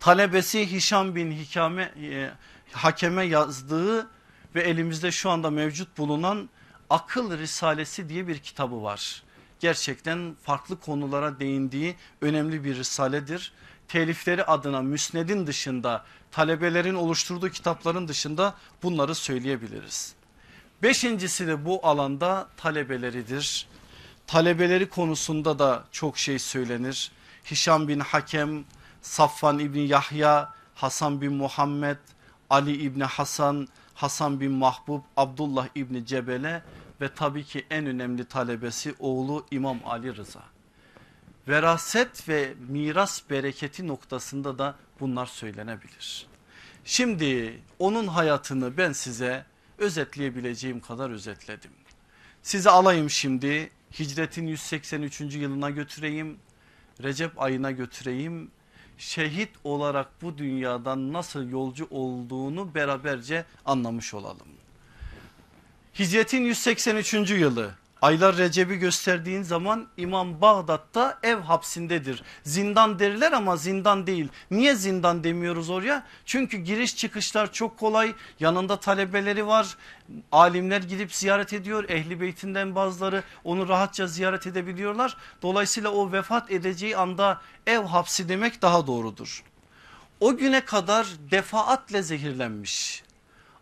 Talebesi Hişam bin Hikame, e, Hakeme yazdığı ve elimizde şu anda mevcut bulunan Akıl Risalesi diye bir kitabı var. Gerçekten farklı konulara değindiği önemli bir risaledir. Telifleri adına müsnedin dışında talebelerin oluşturduğu kitapların dışında bunları söyleyebiliriz. Beşincisi de bu alanda talebeleridir. Talebeleri konusunda da çok şey söylenir. Hişam bin Hakem, Safvan İbni Yahya, Hasan bin Muhammed, Ali İbni Hasan, Hasan bin Mahbub, Abdullah İbni Cebele ve tabii ki en önemli talebesi oğlu İmam Ali Rıza. Veraset ve miras bereketi noktasında da bunlar söylenebilir. Şimdi onun hayatını ben size özetleyebileceğim kadar özetledim. Sizi alayım şimdi hicretin 183. yılına götüreyim. Recep ayına götüreyim. Şehit olarak bu dünyadan nasıl yolcu olduğunu beraberce anlamış olalım. Hicretin 183. yılı aylar Recep'i gösterdiğin zaman İmam Bağdat'ta ev hapsindedir. Zindan derler ama zindan değil. Niye zindan demiyoruz oraya? Çünkü giriş çıkışlar çok kolay. Yanında talebeleri var. Alimler gidip ziyaret ediyor. Ehli beytinden bazıları onu rahatça ziyaret edebiliyorlar. Dolayısıyla o vefat edeceği anda ev hapsi demek daha doğrudur. O güne kadar defaatle zehirlenmiş.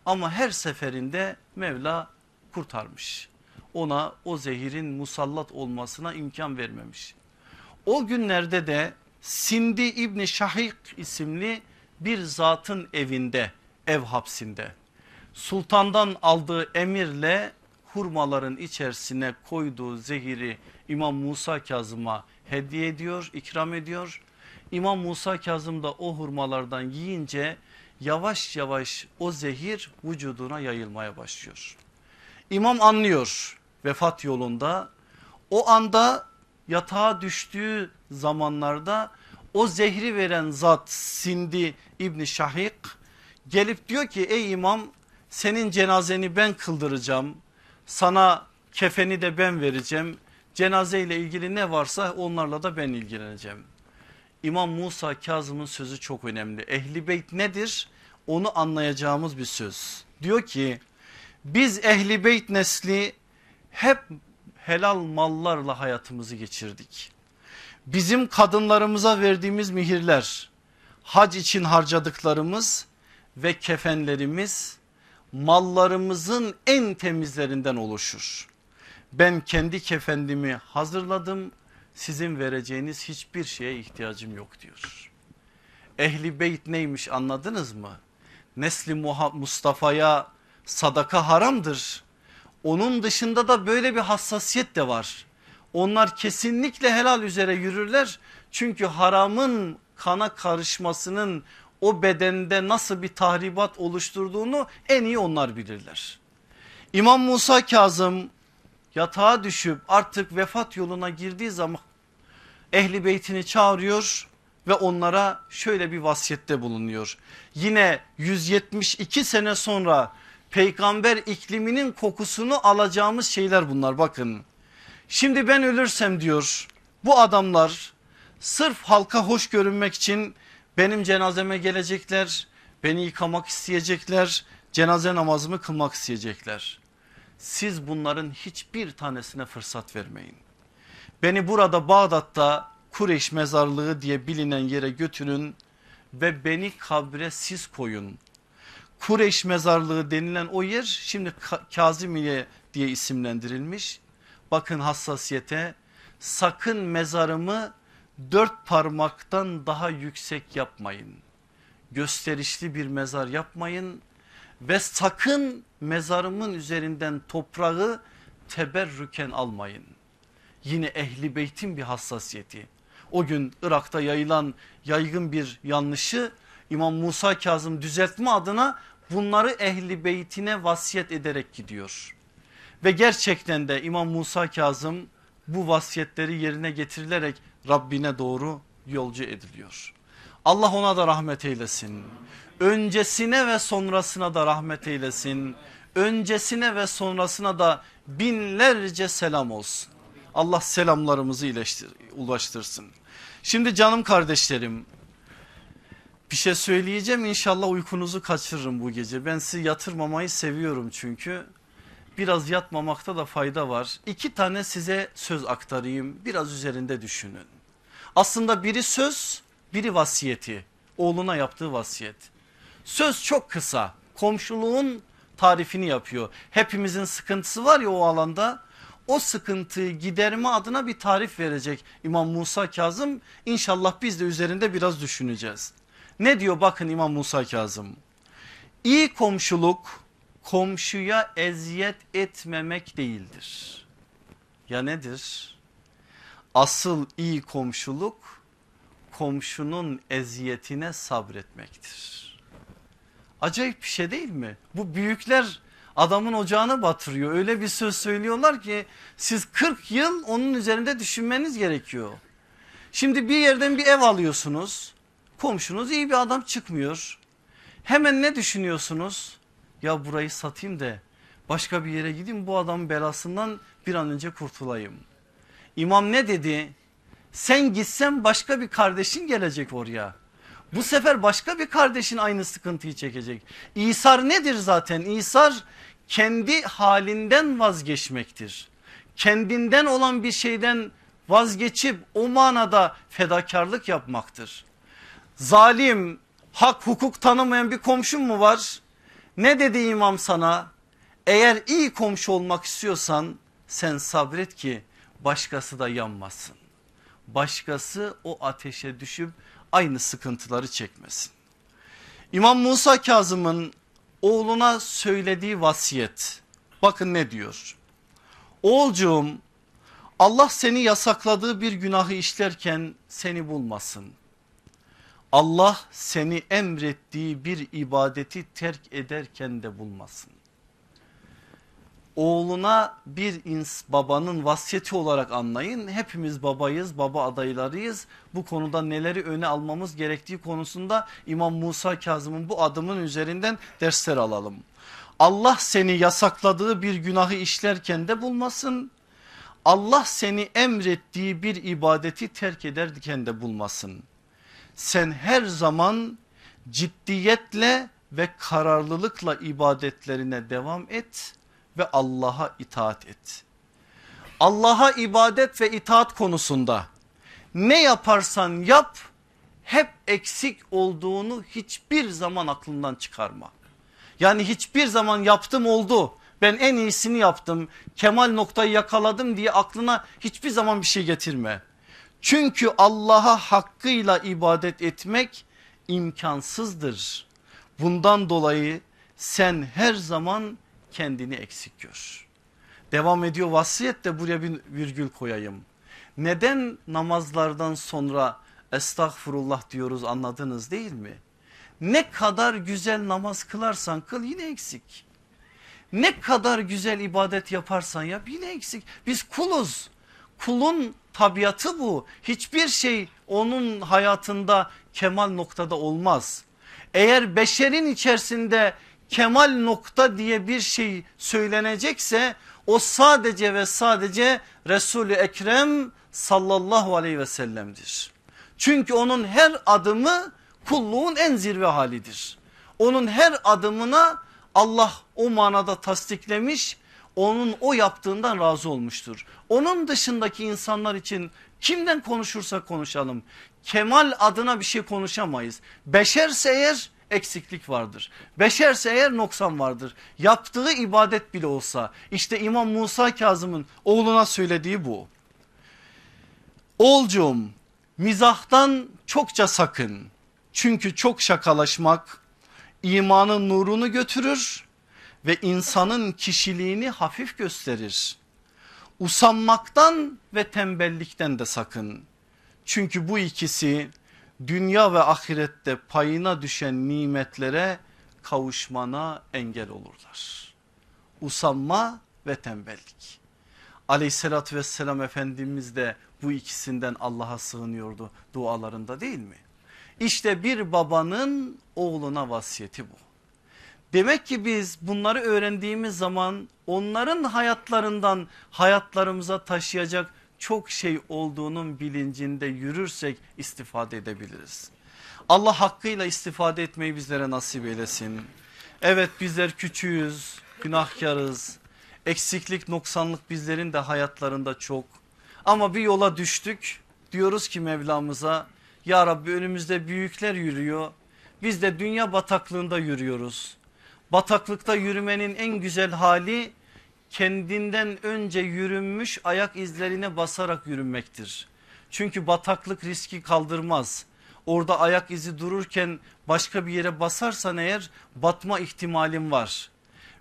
Ama her seferinde Mevla kurtarmış ona o zehirin musallat olmasına imkan vermemiş. O günlerde de Sindi İbni Şahik isimli bir zatın evinde ev hapsinde sultandan aldığı emirle hurmaların içerisine koyduğu zehiri İmam Musa Kazım'a hediye ediyor ikram ediyor. İmam Musa Kazım da o hurmalardan yiyince yavaş yavaş o zehir vücuduna yayılmaya başlıyor. İmam anlıyor vefat yolunda o anda yatağa düştüğü zamanlarda o zehri veren zat Sindi İbni Şahik gelip diyor ki ey imam senin cenazeni ben kıldıracağım sana kefeni de ben vereceğim cenaze ile ilgili ne varsa onlarla da ben ilgileneceğim. İmam Musa Kazım'ın sözü çok önemli. Ehli beyt nedir? Onu anlayacağımız bir söz. Diyor ki biz ehli beyt nesli hep helal mallarla hayatımızı geçirdik. Bizim kadınlarımıza verdiğimiz mihirler, hac için harcadıklarımız ve kefenlerimiz mallarımızın en temizlerinden oluşur. Ben kendi kefendimi hazırladım sizin vereceğiniz hiçbir şeye ihtiyacım yok diyor. Ehli beyt neymiş anladınız mı? Nesli Mustafa'ya sadaka haramdır onun dışında da böyle bir hassasiyet de var. Onlar kesinlikle helal üzere yürürler. Çünkü haramın kana karışmasının o bedende nasıl bir tahribat oluşturduğunu en iyi onlar bilirler. İmam Musa Kazım yatağa düşüp artık vefat yoluna girdiği zaman ehli beytini çağırıyor ve onlara şöyle bir vasiyette bulunuyor. Yine 172 sene sonra peygamber ikliminin kokusunu alacağımız şeyler bunlar bakın. Şimdi ben ölürsem diyor bu adamlar sırf halka hoş görünmek için benim cenazeme gelecekler. Beni yıkamak isteyecekler. Cenaze namazımı kılmak isteyecekler. Siz bunların hiçbir tanesine fırsat vermeyin. Beni burada Bağdat'ta Kureyş mezarlığı diye bilinen yere götürün ve beni kabre siz koyun. Kureş mezarlığı denilen o yer şimdi Kazimiye diye isimlendirilmiş. Bakın hassasiyete sakın mezarımı dört parmaktan daha yüksek yapmayın. Gösterişli bir mezar yapmayın ve sakın mezarımın üzerinden toprağı teberrüken almayın. Yine ehli beytin bir hassasiyeti. O gün Irak'ta yayılan yaygın bir yanlışı İmam Musa Kazım düzeltme adına bunları ehli beytine vasiyet ederek gidiyor. Ve gerçekten de İmam Musa Kazım bu vasiyetleri yerine getirilerek Rabbine doğru yolcu ediliyor. Allah ona da rahmet eylesin. Öncesine ve sonrasına da rahmet eylesin. Öncesine ve sonrasına da binlerce selam olsun. Allah selamlarımızı ulaştırsın. Şimdi canım kardeşlerim bir şey söyleyeceğim inşallah uykunuzu kaçırırım bu gece. Ben sizi yatırmamayı seviyorum çünkü. Biraz yatmamakta da fayda var. İki tane size söz aktarayım biraz üzerinde düşünün. Aslında biri söz biri vasiyeti oğluna yaptığı vasiyet. Söz çok kısa komşuluğun tarifini yapıyor. Hepimizin sıkıntısı var ya o alanda o sıkıntıyı giderme adına bir tarif verecek İmam Musa Kazım. İnşallah biz de üzerinde biraz düşüneceğiz. Ne diyor bakın İmam Musa Kazım? İyi komşuluk komşuya eziyet etmemek değildir. Ya nedir? Asıl iyi komşuluk komşunun eziyetine sabretmektir. Acayip bir şey değil mi? Bu büyükler adamın ocağını batırıyor. Öyle bir söz söylüyorlar ki siz 40 yıl onun üzerinde düşünmeniz gerekiyor. Şimdi bir yerden bir ev alıyorsunuz. Komşunuz iyi bir adam çıkmıyor. Hemen ne düşünüyorsunuz? Ya burayı satayım da başka bir yere gideyim bu adamın belasından bir an önce kurtulayım. İmam ne dedi? Sen gitsen başka bir kardeşin gelecek oraya. Bu sefer başka bir kardeşin aynı sıkıntıyı çekecek. İsar nedir zaten? İsar kendi halinden vazgeçmektir. Kendinden olan bir şeyden vazgeçip o manada fedakarlık yapmaktır. Zalim, hak hukuk tanımayan bir komşun mu var? Ne dedi imam sana? Eğer iyi komşu olmak istiyorsan sen sabret ki başkası da yanmasın. Başkası o ateşe düşüp aynı sıkıntıları çekmesin. İmam Musa Kazım'ın oğluna söylediği vasiyet bakın ne diyor. Oğulcuğum Allah seni yasakladığı bir günahı işlerken seni bulmasın. Allah seni emrettiği bir ibadeti terk ederken de bulmasın. Oğluna bir ins babanın vasiyeti olarak anlayın. Hepimiz babayız, baba adaylarıyız. Bu konuda neleri öne almamız gerektiği konusunda İmam Musa Kazım'ın bu adımın üzerinden dersler alalım. Allah seni yasakladığı bir günahı işlerken de bulmasın. Allah seni emrettiği bir ibadeti terk ederken de bulmasın. Sen her zaman ciddiyetle ve kararlılıkla ibadetlerine devam et ve Allah'a itaat et. Allah'a ibadet ve itaat konusunda ne yaparsan yap hep eksik olduğunu hiçbir zaman aklından çıkarma. Yani hiçbir zaman yaptım oldu ben en iyisini yaptım kemal noktayı yakaladım diye aklına hiçbir zaman bir şey getirme. Çünkü Allah'a hakkıyla ibadet etmek imkansızdır. Bundan dolayı sen her zaman kendini eksik gör. Devam ediyor vasiyet de buraya bir virgül koyayım. Neden namazlardan sonra estağfurullah diyoruz anladınız değil mi? Ne kadar güzel namaz kılarsan kıl yine eksik. Ne kadar güzel ibadet yaparsan yap yine eksik. Biz kuluz. Kulun tabiatı bu. Hiçbir şey onun hayatında kemal noktada olmaz. Eğer beşerin içerisinde kemal nokta diye bir şey söylenecekse o sadece ve sadece Resul-i Ekrem sallallahu aleyhi ve sellem'dir. Çünkü onun her adımı kulluğun en zirve halidir. Onun her adımına Allah o manada tasdiklemiş onun o yaptığından razı olmuştur. Onun dışındaki insanlar için kimden konuşursak konuşalım kemal adına bir şey konuşamayız. Beşerse eğer eksiklik vardır. Beşerse eğer noksan vardır. Yaptığı ibadet bile olsa işte İmam Musa Kazım'ın oğluna söylediği bu. Oğulcuğum mizahtan çokça sakın. Çünkü çok şakalaşmak imanın nurunu götürür ve insanın kişiliğini hafif gösterir. Usanmaktan ve tembellikten de sakın. Çünkü bu ikisi dünya ve ahirette payına düşen nimetlere kavuşmana engel olurlar. Usanma ve tembellik. Aleyhissalatü vesselam Efendimiz de bu ikisinden Allah'a sığınıyordu dualarında değil mi? İşte bir babanın oğluna vasiyeti bu. Demek ki biz bunları öğrendiğimiz zaman onların hayatlarından hayatlarımıza taşıyacak çok şey olduğunun bilincinde yürürsek istifade edebiliriz. Allah hakkıyla istifade etmeyi bizlere nasip eylesin. Evet bizler küçüğüz, günahkarız. Eksiklik, noksanlık bizlerin de hayatlarında çok. Ama bir yola düştük. Diyoruz ki Mevlamıza ya Rabbi önümüzde büyükler yürüyor. Biz de dünya bataklığında yürüyoruz. Bataklıkta yürümenin en güzel hali kendinden önce yürünmüş ayak izlerine basarak yürünmektir. Çünkü bataklık riski kaldırmaz. Orada ayak izi dururken başka bir yere basarsan eğer batma ihtimalin var.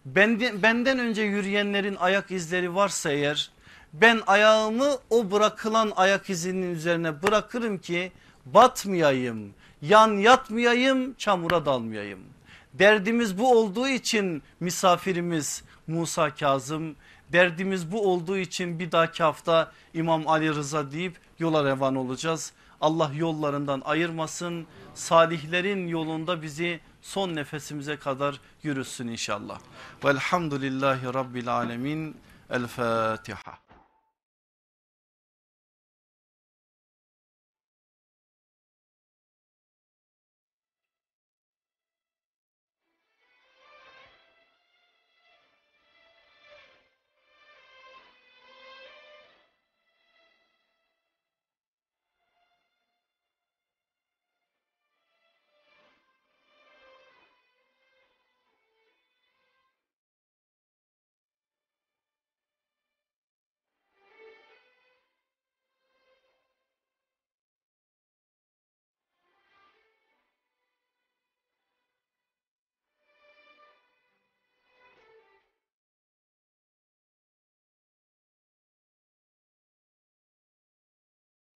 Benden, benden önce yürüyenlerin ayak izleri varsa eğer ben ayağımı o bırakılan ayak izinin üzerine bırakırım ki batmayayım, yan yatmayayım, çamura dalmayayım. Derdimiz bu olduğu için misafirimiz Musa Kazım, derdimiz bu olduğu için bir dahaki hafta İmam Ali Rıza deyip yola revan olacağız. Allah yollarından ayırmasın, salihlerin yolunda bizi son nefesimize kadar yürüsün inşallah. Velhamdülillahi Rabbil Alemin. El Fatiha.